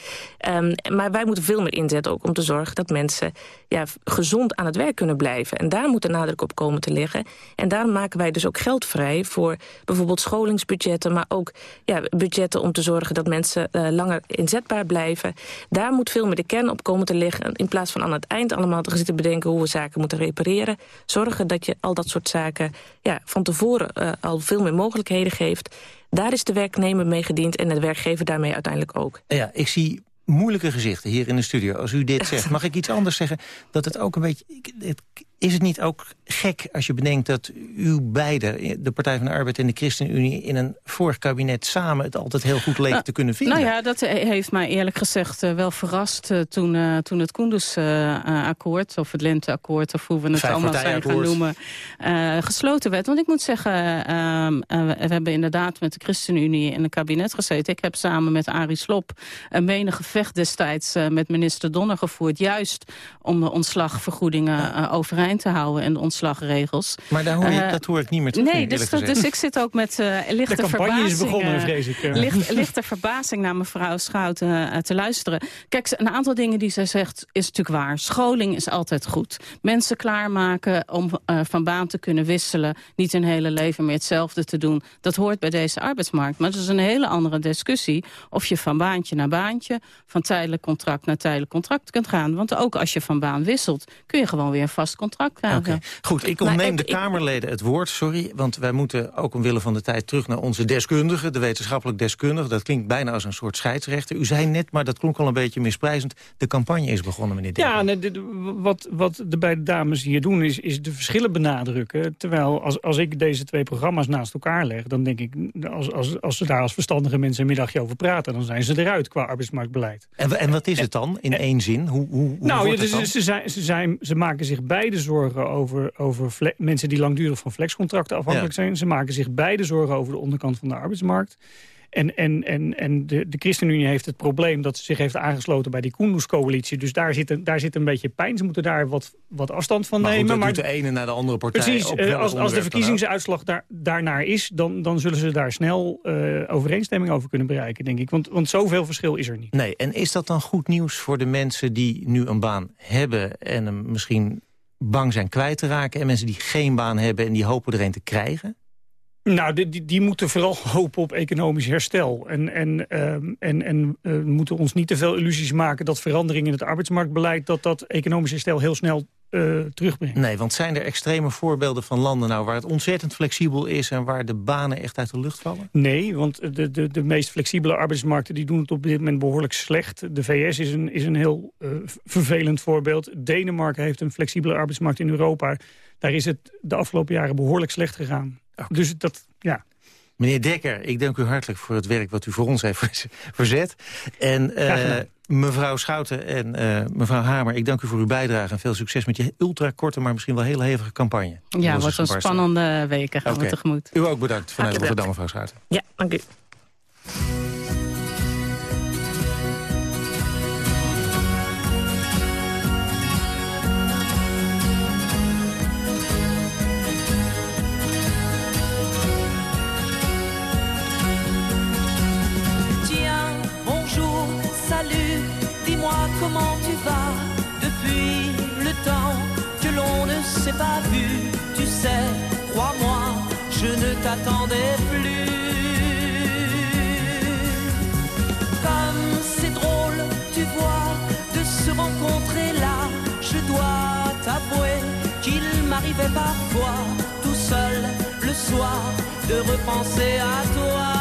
Um, maar wij moeten veel meer inzetten ook om te zorgen dat mensen ja, gezond aan het werk kunnen blijven. En daar moet de nadruk op komen te liggen. En daarom maken wij dus ook geld vrij voor bijvoorbeeld scholingsbudgetten, maar ook ja, budgetten om te zorgen dat mensen uh, langer inzetbaar blijven. Daar moet veel meer de kern op komen te liggen. In plaats van aan het eind allemaal te zitten bedenken hoe we zaken moeten repareren. Zorgen dat je al dat soort zaken ja, van tevoren uh, al veel meer mogelijkheden geeft. Daar is de werknemer mee gediend en de werkgever daarmee uiteindelijk ook. Ja, ik zie moeilijke gezichten hier in de studio. Als u dit zegt, mag ik iets anders zeggen? Dat het ook een beetje... Het, is het niet ook gek als je bedenkt dat u beiden... de Partij van de Arbeid en de ChristenUnie... in een vorig kabinet samen het altijd heel goed leek nou, te kunnen vinden? Nou ja, dat heeft mij eerlijk gezegd uh, wel verrast... Uh, toen, toen het Koenders-akkoord, of het Lenteakkoord... of hoe we het Vijf allemaal zijn gaan noemen, gesloten werd. Want ik moet zeggen, we hebben inderdaad met de ChristenUnie... in een kabinet gezeten. Ik heb samen met Arie Slop een menige gevecht destijds... met minister Donner gevoerd... juist om de ontslagvergoedingen overeind te houden en de ontslagregels. Maar daar hoor je, uh, dat hoor ik niet meer terug. Nee, dus, dat, dus ik zit ook met uh, lichte de verbazing. is begonnen, vrees ik. Licht, lichte verbazing naar mevrouw Schouten te luisteren. Kijk, een aantal dingen die zij zegt is natuurlijk waar. Scholing is altijd goed. Mensen klaarmaken om van baan te kunnen wisselen. Niet hun hele leven meer hetzelfde te doen. Dat hoort bij deze arbeidsmarkt. Maar het is een hele andere discussie of je van baantje naar baantje, van tijdelijk contract naar tijdelijk contract kunt gaan. Want ook als je van baan wisselt, kun je gewoon weer een vast contract krijgen. Okay. Goed, ik ontneem de Kamerleden het woord, sorry. Want wij moeten ook omwille van de tijd terug naar onze deskundige. De wetenschappelijk deskundige. Dat klinkt bijna als een soort scheidsrechter. U zei net, maar dat klonk al een beetje misprijzend. De campagne is begonnen, meneer Dekker. Ja, nee, de, de, wat, wat de beide dames hier doen is, is de verschillen benadrukken. Terwijl als, als ik deze twee programma's naast elkaar leg... dan denk ik, als, als, als ze daar als verstandige mensen een middagje over praten... dan zijn ze eruit qua arbeidsmarktbeleid. En, en wat is het dan, in en, één zin? Hoe, hoe, hoe nou, ja, dus, ze, ze, zijn, ze, zijn, ze maken zich beide zorgen over, over mensen die langdurig van flexcontracten afhankelijk ja. zijn. Ze maken zich beide zorgen over de onderkant van de arbeidsmarkt. En, en, en, en de, de ChristenUnie heeft het probleem dat ze zich heeft aangesloten bij die Koenderscoalitie. Dus daar zit, een, daar zit een beetje pijn. Ze moeten daar wat, wat afstand van maar nemen. Goed, maar de ene naar de andere partij. Precies, uh, als, als de verkiezingsuitslag daar, daarnaar is, dan, dan zullen ze daar snel uh, overeenstemming over kunnen bereiken, denk ik. Want, want zoveel verschil is er niet. Nee, en is dat dan goed nieuws voor de mensen die nu een baan hebben en hem misschien bang zijn kwijt te raken... en mensen die geen baan hebben en die hopen er een te krijgen? Nou, die, die, die moeten vooral hopen op economisch herstel. En, en, um, en, en uh, moeten ons niet te veel illusies maken... dat verandering in het arbeidsmarktbeleid... dat dat economisch herstel heel snel uh, terugbrengt. Nee, want zijn er extreme voorbeelden van landen nou... waar het ontzettend flexibel is... en waar de banen echt uit de lucht vallen? Nee, want de, de, de meest flexibele arbeidsmarkten... die doen het op dit moment behoorlijk slecht. De VS is een, is een heel uh, vervelend voorbeeld. Denemarken heeft een flexibele arbeidsmarkt in Europa. Daar is het de afgelopen jaren behoorlijk slecht gegaan. Okay. Dus dat, ja... Meneer Dekker, ik dank u hartelijk voor het werk wat u voor ons heeft verzet. En uh, mevrouw Schouten en uh, mevrouw Hamer, ik dank u voor uw bijdrage... en veel succes met je ultrakorte, maar misschien wel hele hevige campagne. Ja, wat een spannende weken gaan okay. we tegemoet. U ook bedankt vanuit Rotterdam, mevrouw Schouten. Ja, dank u. pas vu. Tu sais, crois-moi, je ne t'attendais plus. Comme c'est drôle, tu vois, de se rencontrer là, je dois t'avouer qu'il m'a m'arrivait parfois, tout seul, le soir, de repenser à toi.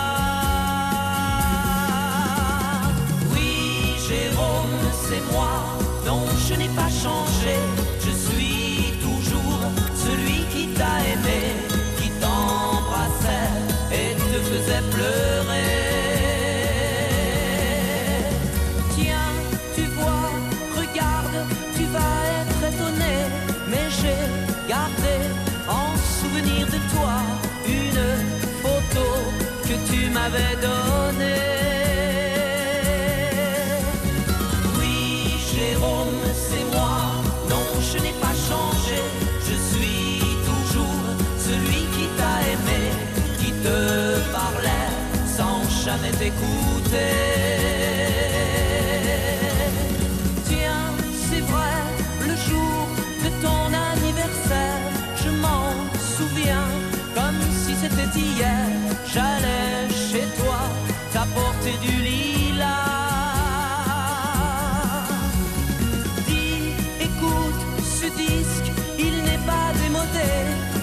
Tiens, c'est vrai, le jour de ton anniversaire, je m'en souviens comme si c'était hier. J'allais chez toi t'apporter du lilas. Dis, écoute, ce disque, il n'est pas démodé.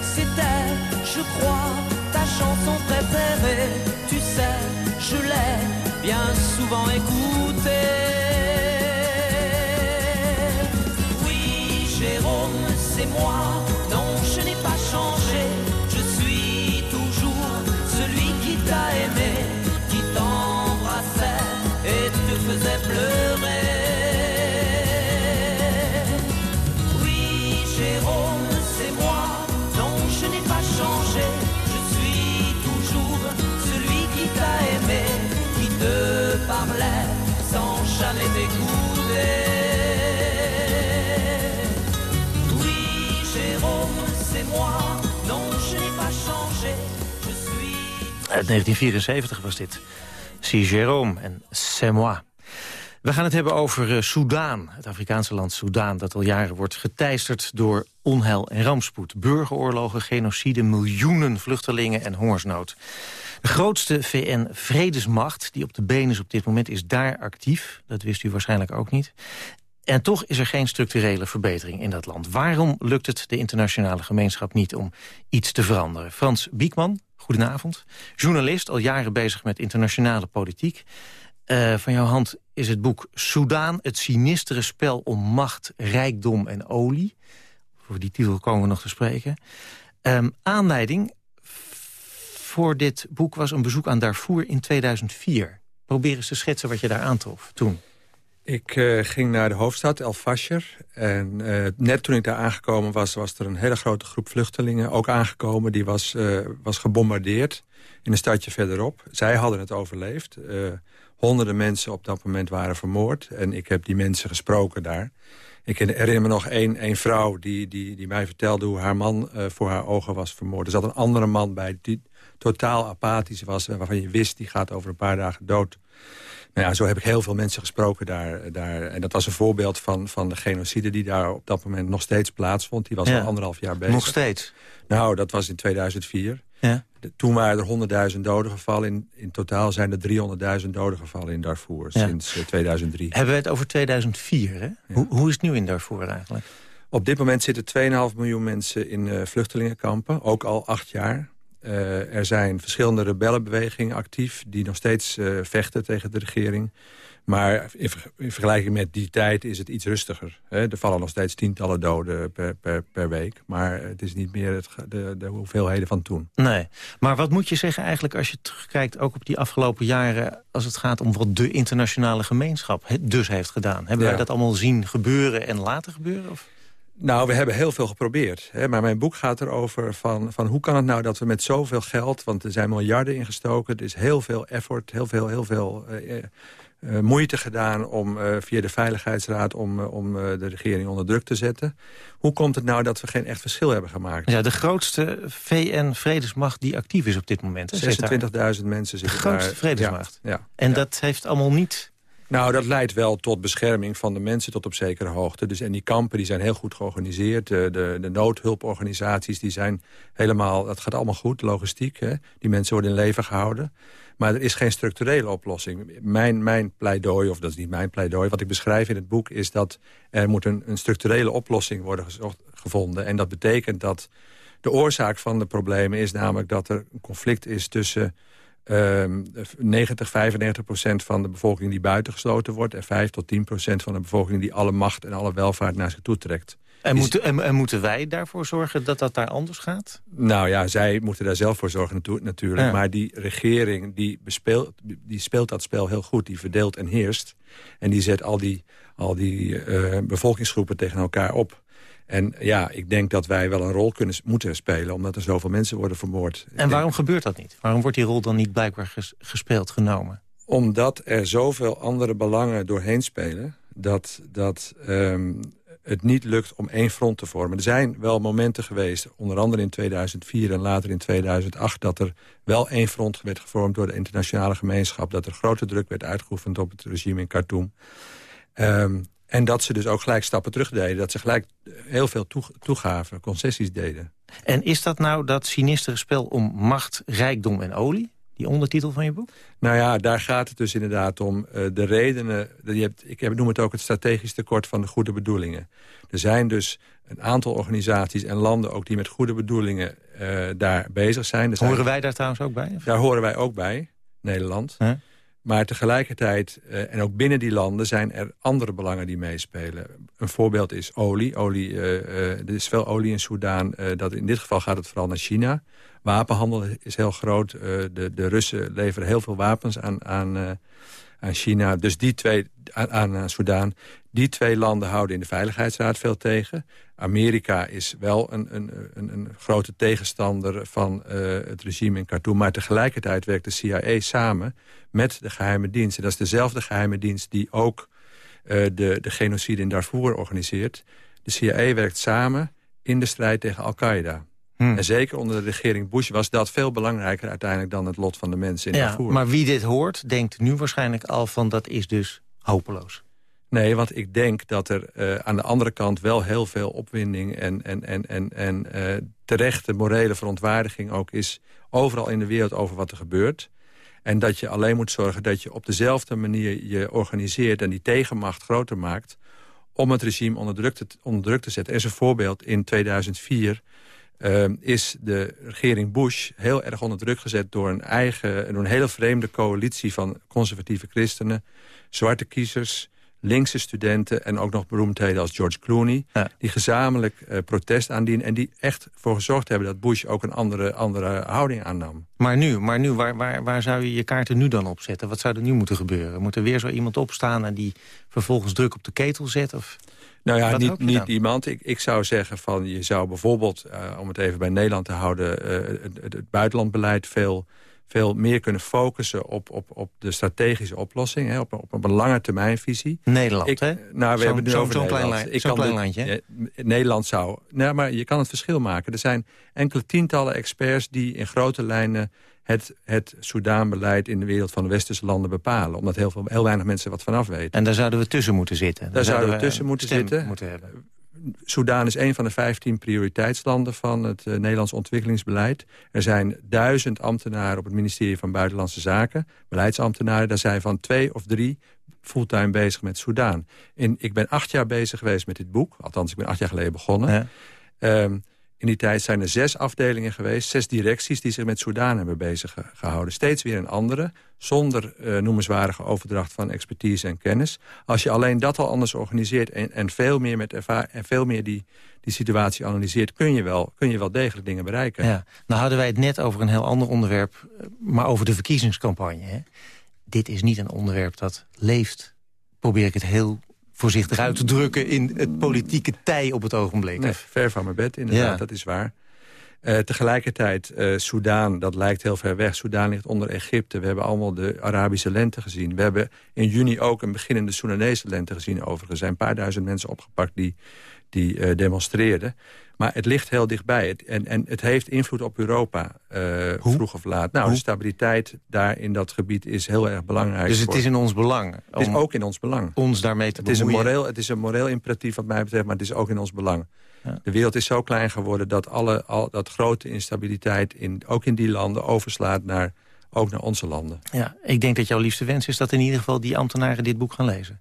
C'était, je crois, ta chanson préférée. Tu sais, je l'ai bien souvent écoutée. Oui, Jérôme, c'est moi. Uit 1974 was dit. Si Jérôme en C'est moi. We gaan het hebben over uh, Soudaan, het Afrikaanse land Soudaan... dat al jaren wordt geteisterd door onheil en rampspoed. Burgeroorlogen, genocide, miljoenen vluchtelingen en hongersnood. De grootste VN-vredesmacht die op de benen is op dit moment is daar actief. Dat wist u waarschijnlijk ook niet. En toch is er geen structurele verbetering in dat land. Waarom lukt het de internationale gemeenschap niet om iets te veranderen? Frans Biekman, goedenavond. Journalist, al jaren bezig met internationale politiek. Uh, van jouw hand is het boek Soudaan, het sinistere spel om macht, rijkdom en olie. Voor die titel komen we nog te spreken. Um, aanleiding voor dit boek was een bezoek aan Darfur in 2004. Probeer eens te schetsen wat je daar aantrof toen. Ik uh, ging naar de hoofdstad, El Fasher. En uh, net toen ik daar aangekomen was, was er een hele grote groep vluchtelingen ook aangekomen. Die was, uh, was gebombardeerd in een stadje verderop. Zij hadden het overleefd. honderden mensen op dat moment waren vermoord. En ik heb die mensen gesproken daar. Ik herinner me nog één, één vrouw die, die, die mij vertelde hoe haar man voor haar ogen was vermoord. Er zat een andere man bij die totaal apathisch was. Waarvan je wist, die gaat over een paar dagen dood. Nou ja, zo heb ik heel veel mensen gesproken daar. daar. En dat was een voorbeeld van, van de genocide die daar op dat moment nog steeds plaatsvond. Die was ja. al anderhalf jaar bezig. Nog steeds? Nou, dat was in 2004. Ja. De, toen waren er 100.000 doden gevallen. In, in totaal zijn er 300.000 doden gevallen in Darfur Ja. sinds uh, 2003. Hebben we het over 2004, hè? Hoe, hoe is het nu in Darfur eigenlijk? Op dit moment zitten 2,5 miljoen mensen in uh, vluchtelingenkampen. Ook al acht jaar. Uh, er zijn verschillende rebellenbewegingen actief... die nog steeds uh, vechten tegen de regering. Maar in, ver in, vergelijking met die tijd is het iets rustiger. Hè? Er vallen nog steeds tientallen doden per, per, per week. Maar het is niet meer het, de, de, hoeveelheden van toen. Nee, maar wat moet je zeggen eigenlijk als je terugkijkt... ook op die afgelopen jaren als het gaat om wat de internationale gemeenschap... dus heeft gedaan? Hebben ja. wij dat allemaal zien gebeuren en laten gebeuren? Of? Nou, we hebben heel veel geprobeerd. Hè? Maar mijn boek gaat erover van, van hoe kan het nou dat we met zoveel geld... want er zijn miljarden ingestoken, er is heel veel effort, heel veel, heel veel uh, uh, moeite gedaan... om uh, via de Veiligheidsraad om, om de regering onder druk te zetten. Hoe komt het nou dat we geen echt verschil hebben gemaakt? Ja, de grootste VN-vredesmacht die actief is op dit moment. 26.000 mensen zitten De grootste daar. vredesmacht. Ja, ja, en ja. dat heeft allemaal niet Nou, dat leidt wel tot bescherming van de mensen tot op zekere hoogte. Dus, en die kampen die zijn heel goed georganiseerd. De, de, de noodhulporganisaties die zijn helemaal... Dat gaat allemaal goed, logistiek. Hè? Die mensen worden in leven gehouden. Maar er is geen structurele oplossing. Mijn, mijn pleidooi, of dat is niet mijn pleidooi... wat ik beschrijf in het boek is dat er moet een, een structurele oplossing worden gevonden. En dat betekent dat de oorzaak van de problemen is namelijk... dat er een conflict is tussen 90, ehm, 95 procent van de bevolking die buitengesloten wordt... en 5 tot 10 procent van de bevolking die alle macht en alle welvaart naar zich toe trekt. En, moeten, en, moeten wij daarvoor zorgen dat dat daar anders gaat? Nou ja, zij moeten daar zelf voor zorgen natuurlijk. Maar die regering die, bespeelt, die speelt dat spel heel goed. Die verdeelt en heerst. En die zet al die, al die uh, bevolkingsgroepen tegen elkaar op. En ja, ik denk dat wij wel een rol kunnen, moeten spelen... omdat er zoveel mensen worden vermoord. En waarom gebeurt dat niet? Waarom wordt die rol dan niet blijkbaar gespeeld, genomen? Omdat er zoveel andere belangen doorheen spelen... dat, dat um, het niet lukt om één front te vormen. Er zijn wel momenten geweest, onder andere in 2004 en later in 2008... dat er wel één front werd gevormd door de internationale gemeenschap... dat er grote druk werd uitgeoefend op het regime in Khartoum. Um, en dat ze dus ook gelijk stappen terug deden. Dat ze gelijk heel veel toegaven, concessies deden. En is dat nou dat sinistere spel om macht, rijkdom en olie? Die ondertitel van je boek? Nou ja, daar gaat het dus inderdaad om. Uh, de redenen, je hebt, ik noem het ook het strategisch tekort van de goede bedoelingen. Er zijn dus een aantal organisaties en landen ook die met goede bedoelingen uh, daar bezig zijn. horen wij daar trouwens ook bij? Daar horen wij ook bij, Nederland. Huh? Maar tegelijkertijd, uh, en ook binnen die landen, zijn er andere belangen die meespelen. Een voorbeeld is olie. olie uh, uh, er is veel olie in Soudaan. dat in dit geval gaat het vooral naar China. Wapenhandel is heel groot. de, de Russen leveren heel veel wapens aan, aan, aan China. Dus die twee, aan, aan Soudaan. Die twee landen houden in de Veiligheidsraad veel tegen. Amerika is wel een, een, een, een grote tegenstander van uh, het regime in Khartoum. Maar tegelijkertijd werkt de CIA samen met de geheime dienst. En dat is dezelfde geheime dienst die ook uh, de, de genocide in Darfur organiseert. De CIA werkt samen in de strijd tegen Al-Qaeda. Hmm. En zeker onder de regering Bush was dat veel belangrijker uiteindelijk dan het lot van de mensen in ja, Darfur. Maar wie dit hoort, denkt nu waarschijnlijk al van dat is dus hopeloos. Nee, want ik denk dat er uh, aan de andere kant wel heel veel opwinding... en, en, en, en, en uh, terechte morele verontwaardiging ook is... overal in de wereld over wat er gebeurt. En dat je alleen moet zorgen dat je op dezelfde manier je organiseert... en die tegenmacht groter maakt om het regime onder druk te, te zetten. Er is een voorbeeld in 2004... Uh, is de regering Bush heel erg onder druk gezet... door een, eigen, door een hele vreemde coalitie van conservatieve christenen... zwarte kiezers, linkse studenten en ook nog beroemdheden als George Clooney... die gezamenlijk uh, protest aandienen en die echt voor gezorgd hebben... dat Bush ook een andere, andere houding aannam. Maar nu, maar nu waar, waar, waar zou je je kaarten nu dan opzetten? Wat zou er nu moeten gebeuren? Moet er weer zo iemand opstaan en die vervolgens druk op de ketel zet? Of... Nou ja, niet, niet iemand. Ik, ik zou zeggen van je zou bijvoorbeeld, uh, om het even bij Nederland te houden... Uh, het, het buitenlandbeleid veel veel meer kunnen focussen op, op, op de strategische oplossing. Hè, op, op een lange termijnvisie. Nederland, hè? Nou, we hebben nu over zo'n klein, ik zo klein landje. Ja, Nederland zou... Nou, maar je kan het verschil maken. Er zijn enkele tientallen experts die in grote lijnen... het, het Soedaanbeleid in de wereld van de westerse landen bepalen. Omdat heel, veel, heel weinig mensen wat vanaf weten. En daar zouden we tussen moeten zitten. Daar, daar zouden we tussen moeten zitten. Moeten hebben. Soudaan is een van de 15 prioriteitslanden van het uh, Nederlands ontwikkelingsbeleid. Er zijn duizend ambtenaren op het ministerie van Buitenlandse Zaken, beleidsambtenaren. Daar zijn van twee of drie fulltime bezig met Soudaan. ik ben acht jaar bezig geweest met dit boek. Althans, ik ben acht jaar geleden begonnen. Ja. Ehm, in die tijd zijn er zes afdelingen geweest, zes directies... die zich met Soudaan hebben bezig gehouden. Steeds weer een andere, zonder uh, noemenswaardige overdracht van expertise en kennis. Als je alleen dat al anders organiseert en, en veel meer, met en veel meer die, die situatie analyseert... Kun je, wel, kun je wel degelijk dingen bereiken. Ja. Nou hadden wij het net over een heel ander onderwerp, eh, maar over de verkiezingscampagne. Hè? Dit is niet een onderwerp dat leeft, probeer ik het heel voorzichtig uit te drukken in het politieke tij op het ogenblik. Nee, ver van mijn bed, inderdaad, dat is waar. Uh, tegelijkertijd, uh, Soudaan, dat lijkt heel ver weg. Soudaan ligt onder Egypte. We hebben allemaal de Arabische lente gezien. We hebben in juni ook een beginnende Soedanese lente gezien overigens. Er zijn een paar duizend mensen opgepakt die, die eh, demonstreerden. Maar het ligt heel dichtbij. Het, en, en het heeft invloed op Europa, uh, vroeg of laat. Nou, Hoe? de stabiliteit daar in dat gebied is heel erg belangrijk. Dus het voor- is in ons belang. Het is ook in ons belang. ons daarmee te Het is, een moreel, het is een moreel imperatief wat mij betreft, maar het is ook in ons belang. De wereld is zo klein geworden dat, alle, al, dat grote instabiliteit... In, ook in die landen overslaat naar, ook naar onze landen. Ja, ik denk dat jouw liefste wens is dat in ieder geval die ambtenaren dit boek gaan lezen.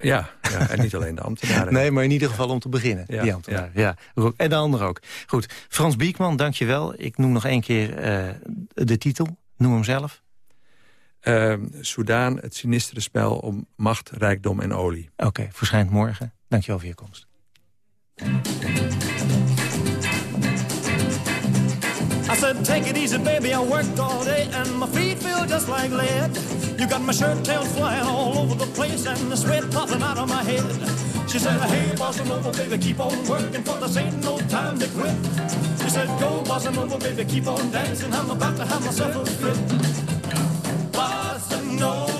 Ja, ja en niet alleen de ambtenaren. Nee, maar in ieder geval om te beginnen, Ja, die ambtenaren. Ja. En de anderen ook. Goed, Frans Biekman, dankjewel. Ik noem nog één keer eh, de titel. Noem hem zelf. Uh, Soudaan, het sinistere spel om macht, rijkdom en olie. Oké, verschijnt morgen. Dankjewel voor je komst. I said, take it easy, baby. I worked all day and my feet feel just like lead. You got my shirt tails flying all over the place and the sweat popping out of my head. She said, hey, bossa nova, baby, keep on working for this ain't no time to quit. She said, go, bossa nova, baby, keep on dancing. I'm about to have myself a fit. Bossa nova,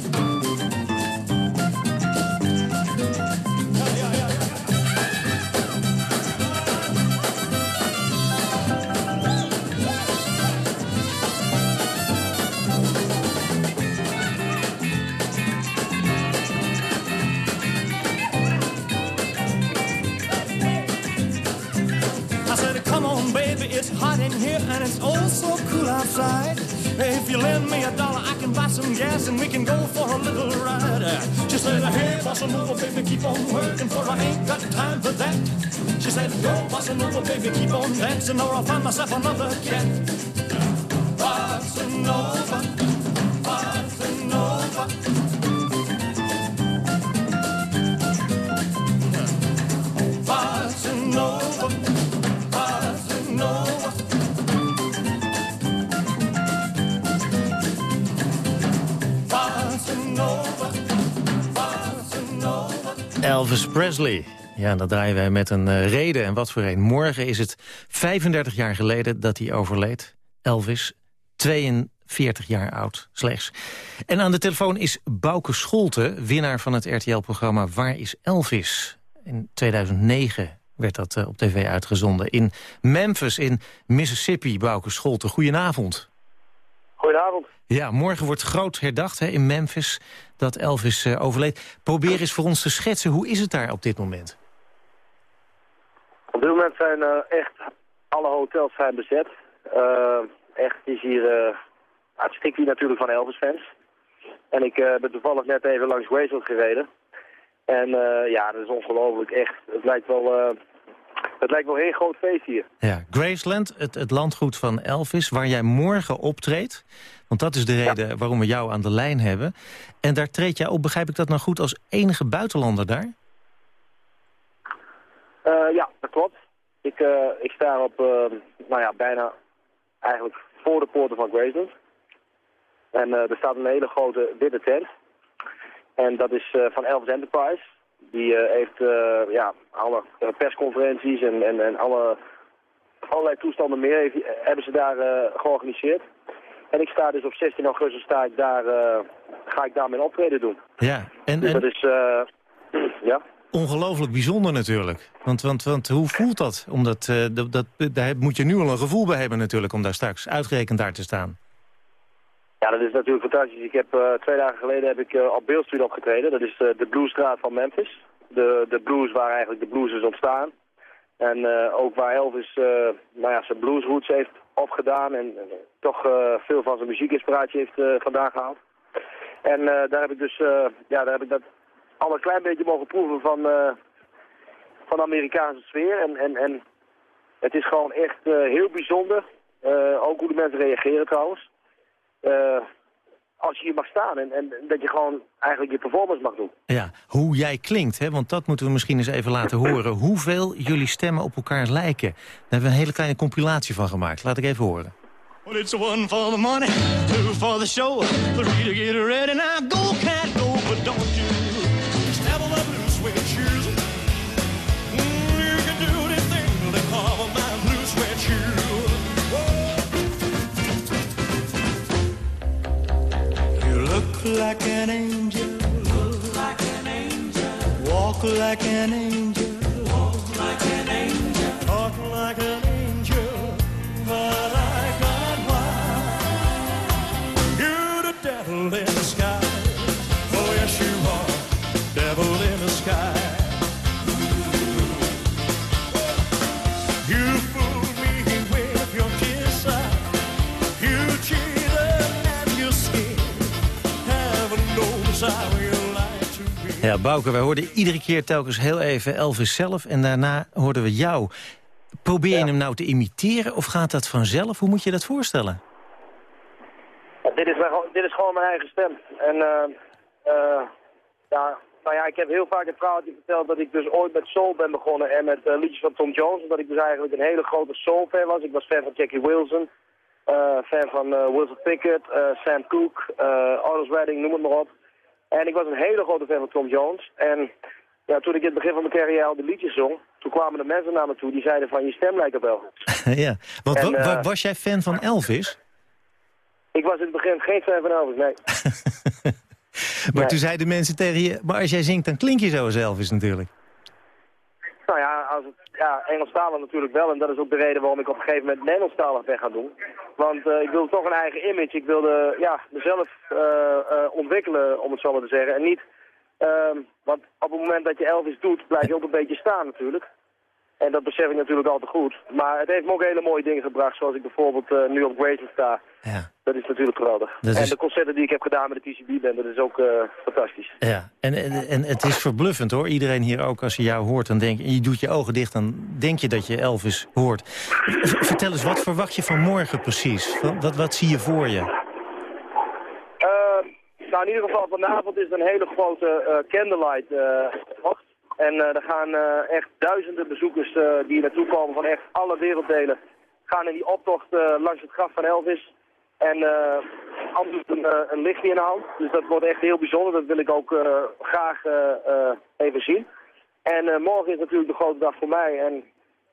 It's hot in here and it's oh so cool outside. If you lend me a dollar, I can buy some gas and we can go for a little ride. She said, hey, bossa nova, baby, keep on working for I ain't got time for that. She said, go, bossa nova, baby, keep on dancing or I'll find myself another cat. Bossa nova, bossa nova. Elvis Presley. Ja, dat draaien wij met een eh, reden. En wat voor een. Morgen is het 35 jaar geleden dat hij overleed. Elvis, 42 jaar oud, slechts. En aan de telefoon is Bouke Scholte, winnaar van het RTL-programma Waar is Elvis? In 2009 werd dat eh, op tv uitgezonden. In Memphis, in Mississippi, Bouke Scholte. Goedenavond. Goedenavond. Ja, morgen wordt groot herdacht hè, in Memphis dat Elvis eh, overleed. Probeer eens voor ons te schetsen, hoe is het daar op dit moment? Op dit moment zijn eh, echt alle hotels zijn bezet. Eh, echt, is hier het stikt hier natuurlijk van Elvis-fans. En ik eh, ben toevallig net even langs Graceland gereden. En eh, ja, dat is ongelooflijk, echt. Het lijkt wel, eh, het lijkt wel een heel groot feest hier. Ja, Graceland, het, het landgoed van Elvis, waar jij morgen optreedt. Want dat is de reden waarom we jou aan de lijn hebben. En daar treed jij op, begrijp ik dat nou goed, als enige buitenlander daar? Eh, ja, dat klopt. Ik, eh, ik sta op, eh, nou ja, bijna eigenlijk voor de poorten van Graceland. En eh, er staat een hele grote witte tent. En dat is van Elvis Enterprise. Die eh, heeft eh, ja, alle eh, persconferenties en, en, en alle, allerlei toestanden meer heeft, hebben ze daar georganiseerd. En ik sta dus op 16 augustus sta ik daar, ga ik daar mijn optreden doen. Ja, en, Dus dat en is, ja. ongelooflijk bijzonder natuurlijk. Want, want, want hoe voelt dat? Omdat, eh, dat, dat, daar moet je nu al een gevoel bij hebben natuurlijk... om daar straks uitgerekend daar te staan. Ja, dat is natuurlijk fantastisch. Ik heb, eh, twee dagen geleden heb ik eh, op Beale Street opgetreden. Dat is eh, de bluesstraat van Memphis. De, de blues waar eigenlijk de blues is ontstaan. En ook waar Elvis nou ja, zijn bluesroots heeft opgedaan. En toch veel van zijn muziekinspiratie heeft vandaan gehaald. En daar heb ik dus ja, daar heb ik dat al een klein beetje mogen proeven van, van de Amerikaanse sfeer. En, en, en het is gewoon echt heel bijzonder. Ook hoe de mensen reageren trouwens. Eh, als je hier mag staan en, en dat je gewoon eigenlijk je performance mag doen. Ja, hoe jij klinkt, hè? want dat moeten we misschien eens even laten horen. Hoeveel jullie stemmen op elkaar lijken. Daar hebben we een hele kleine compilatie van gemaakt. Laat ik even horen. Well, it's one for the money, two for the show, three to get ready. Now go, cat, like an angel. Look like an angel. Walk like an angel. Walk like an angel. Talk like an Ja, Bouke, wij hoorden iedere keer telkens heel even Elvis zelf... en daarna hoorden we jou. Probeer je hem nou te imiteren of gaat dat vanzelf? Hoe moet je dat voorstellen? Ja, dit, is mijn, dit is gewoon mijn eigen stem. En eh, eh, ja, nou ja, ik heb heel vaak het verhaaltje verteld dat ik dus ooit met soul ben begonnen en met eh, liedjes van Tom Jones. Omdat ik dus eigenlijk een hele grote soul-fan was. Ik was fan van Jackie Wilson, fan van Wilson Pickett, Sam Cooke, Otis Redding, noem het maar op. En ik was een hele grote fan van Tom Jones. En ja, toen ik in het begin van mijn carrière al de liedjes zong, toen kwamen de mensen naar me toe die zeiden van je stem lijkt op Elvis. ja, want En, wa- wa- eh, was jij fan van Elvis? Ik was in het begin geen fan van Elvis, nee. Maar toen zeiden mensen tegen je... maar als jij zingt, dan klink je zo als Elvis natuurlijk. Nou ja, als het, ja, Engelstalig natuurlijk wel. En dat is ook de reden waarom ik op een gegeven moment Nederlandstalig ben gaan doen. Want eh, ik wilde toch een eigen image. Ik wilde ja, mezelf eh, eh, ontwikkelen, om het zo maar te zeggen. En niet, ehm, want op het moment dat je Elvis doet, blijf je ook een beetje staan natuurlijk. En dat besef ik natuurlijk al te goed. Maar het heeft me ook hele mooie dingen gebracht, zoals ik bijvoorbeeld eh, nu op Graceland sta. Ja. Dat is natuurlijk geweldig. Dat En is- de concerten die ik heb gedaan met de TCB-band, dat is ook eh, fantastisch. Ja, en, en, en het is verbluffend hoor. Iedereen hier ook, als je jou hoort, dan denk je... je doet je ogen dicht, dan denk je dat je Elvis hoort. Vertel eens, wat verwacht je van morgen precies? Wat, wat, zie je voor je? Eh, nou, in ieder geval vanavond is een hele grote eh, candlelight. En eh, er gaan eh, echt duizenden bezoekers eh, die hier naartoe komen van echt alle werelddelen... gaan in die optocht langs het graf van Elvis. En uh, Anders een, een lichtje in de hand. Dus dat wordt echt heel bijzonder. Dat wil ik ook graag even zien. En morgen is natuurlijk de grote dag voor mij. En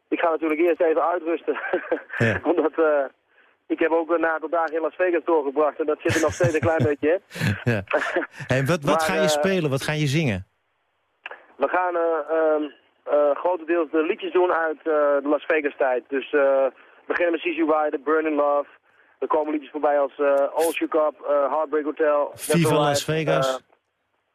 ik ga natuurlijk eerst even uitrusten. Omdat... eh, ik heb ook een aantal dagen in Las Vegas doorgebracht en dat zit er nog steeds een klein beetje in. Ja. Hey, wat wat Maar, ga je spelen? Wat ga je zingen? We gaan eh, ehm, eh, grotendeels de liedjes doen uit eh, de Las Vegas tijd. Dus we beginnen met CC Rider, Burning Love. Er komen liedjes voorbij als All Shook Up, Heartbreak Hotel. Viva Las Vegas.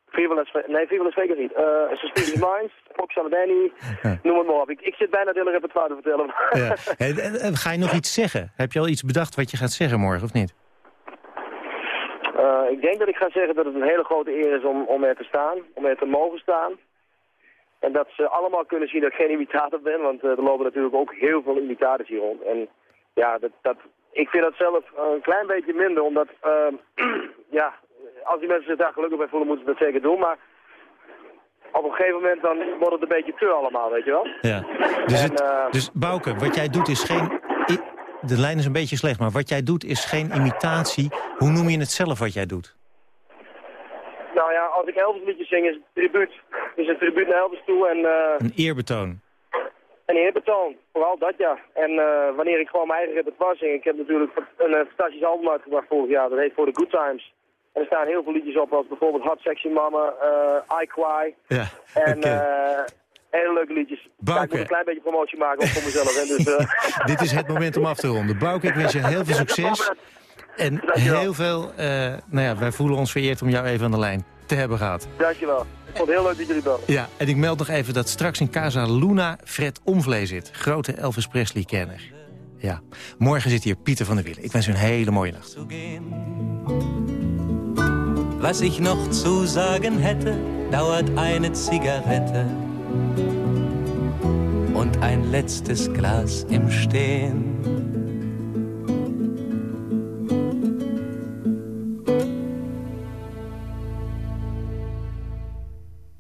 Viva Las Vegas. Nee, Viva Las Vegas niet. Uh, Suspicious Minds, Pop Danny, noem het maar op. Ik, ik zit bijna het hele repertoire te vertellen. Ja. Hey, en- en ga je nog iets zeggen? Heb je al iets bedacht wat je gaat zeggen morgen, of niet? Ik denk dat ik ga zeggen dat het een hele grote eer is om, om er te staan, om er te mogen staan. En dat ze allemaal kunnen zien dat ik geen imitator ben, want eh, er lopen natuurlijk ook heel veel imitators hier rond. En ja, dat, dat, ik vind dat zelf een klein beetje minder, omdat ehm, ja, als die mensen zich daar gelukkig bij voelen, moeten ze dat zeker doen. Maar op een gegeven moment dan wordt het een beetje te allemaal, weet je wel. Ja. Dus, En, het, eh, dus Bouke, wat jij doet is geen... De lijn is een beetje slecht, maar wat jij doet is geen imitatie. Hoe noem je het zelf wat jij doet? Als ik Elvis liedjes zing is het tribuut. Is een tribuut naar Elvis toe en... eh, Een eerbetoon. Een eerbetoon, vooral dat ja. En eh, wanneer ik gewoon mijn eigen repertoire zing, ik heb natuurlijk een, eh, fantastisch album uitgebracht vorig jaar, dat heet For the Good Times. En er staan heel veel liedjes op, als bijvoorbeeld Hot Sexy Mama, eh I Cry. Ja, En eh, hele leuke liedjes. Ja, ik moet een klein beetje promotie maken voor mezelf. Hè, dus, Dit is het moment om af te ronden. Bouke, ik wens je heel veel succes. En heel veel... eh, nou ja, wij voelen ons vereerd om jou even aan de lijn te hebben gehad. dankjewel. Ik vond het heel leuk dat jullie belden. Ja, en ik meld nog even dat straks in Casa Luna Fred Omvlee zit. Grote Elvis Presley-kenner. Ja, morgen zit hier Pieter van der Wielen. Ik wens u een hele mooie nacht. Was ich noch zu sagen hätte, dauert eine Zigarette und ein letztes Glas im Stehen.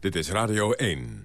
Dit is Radio 1.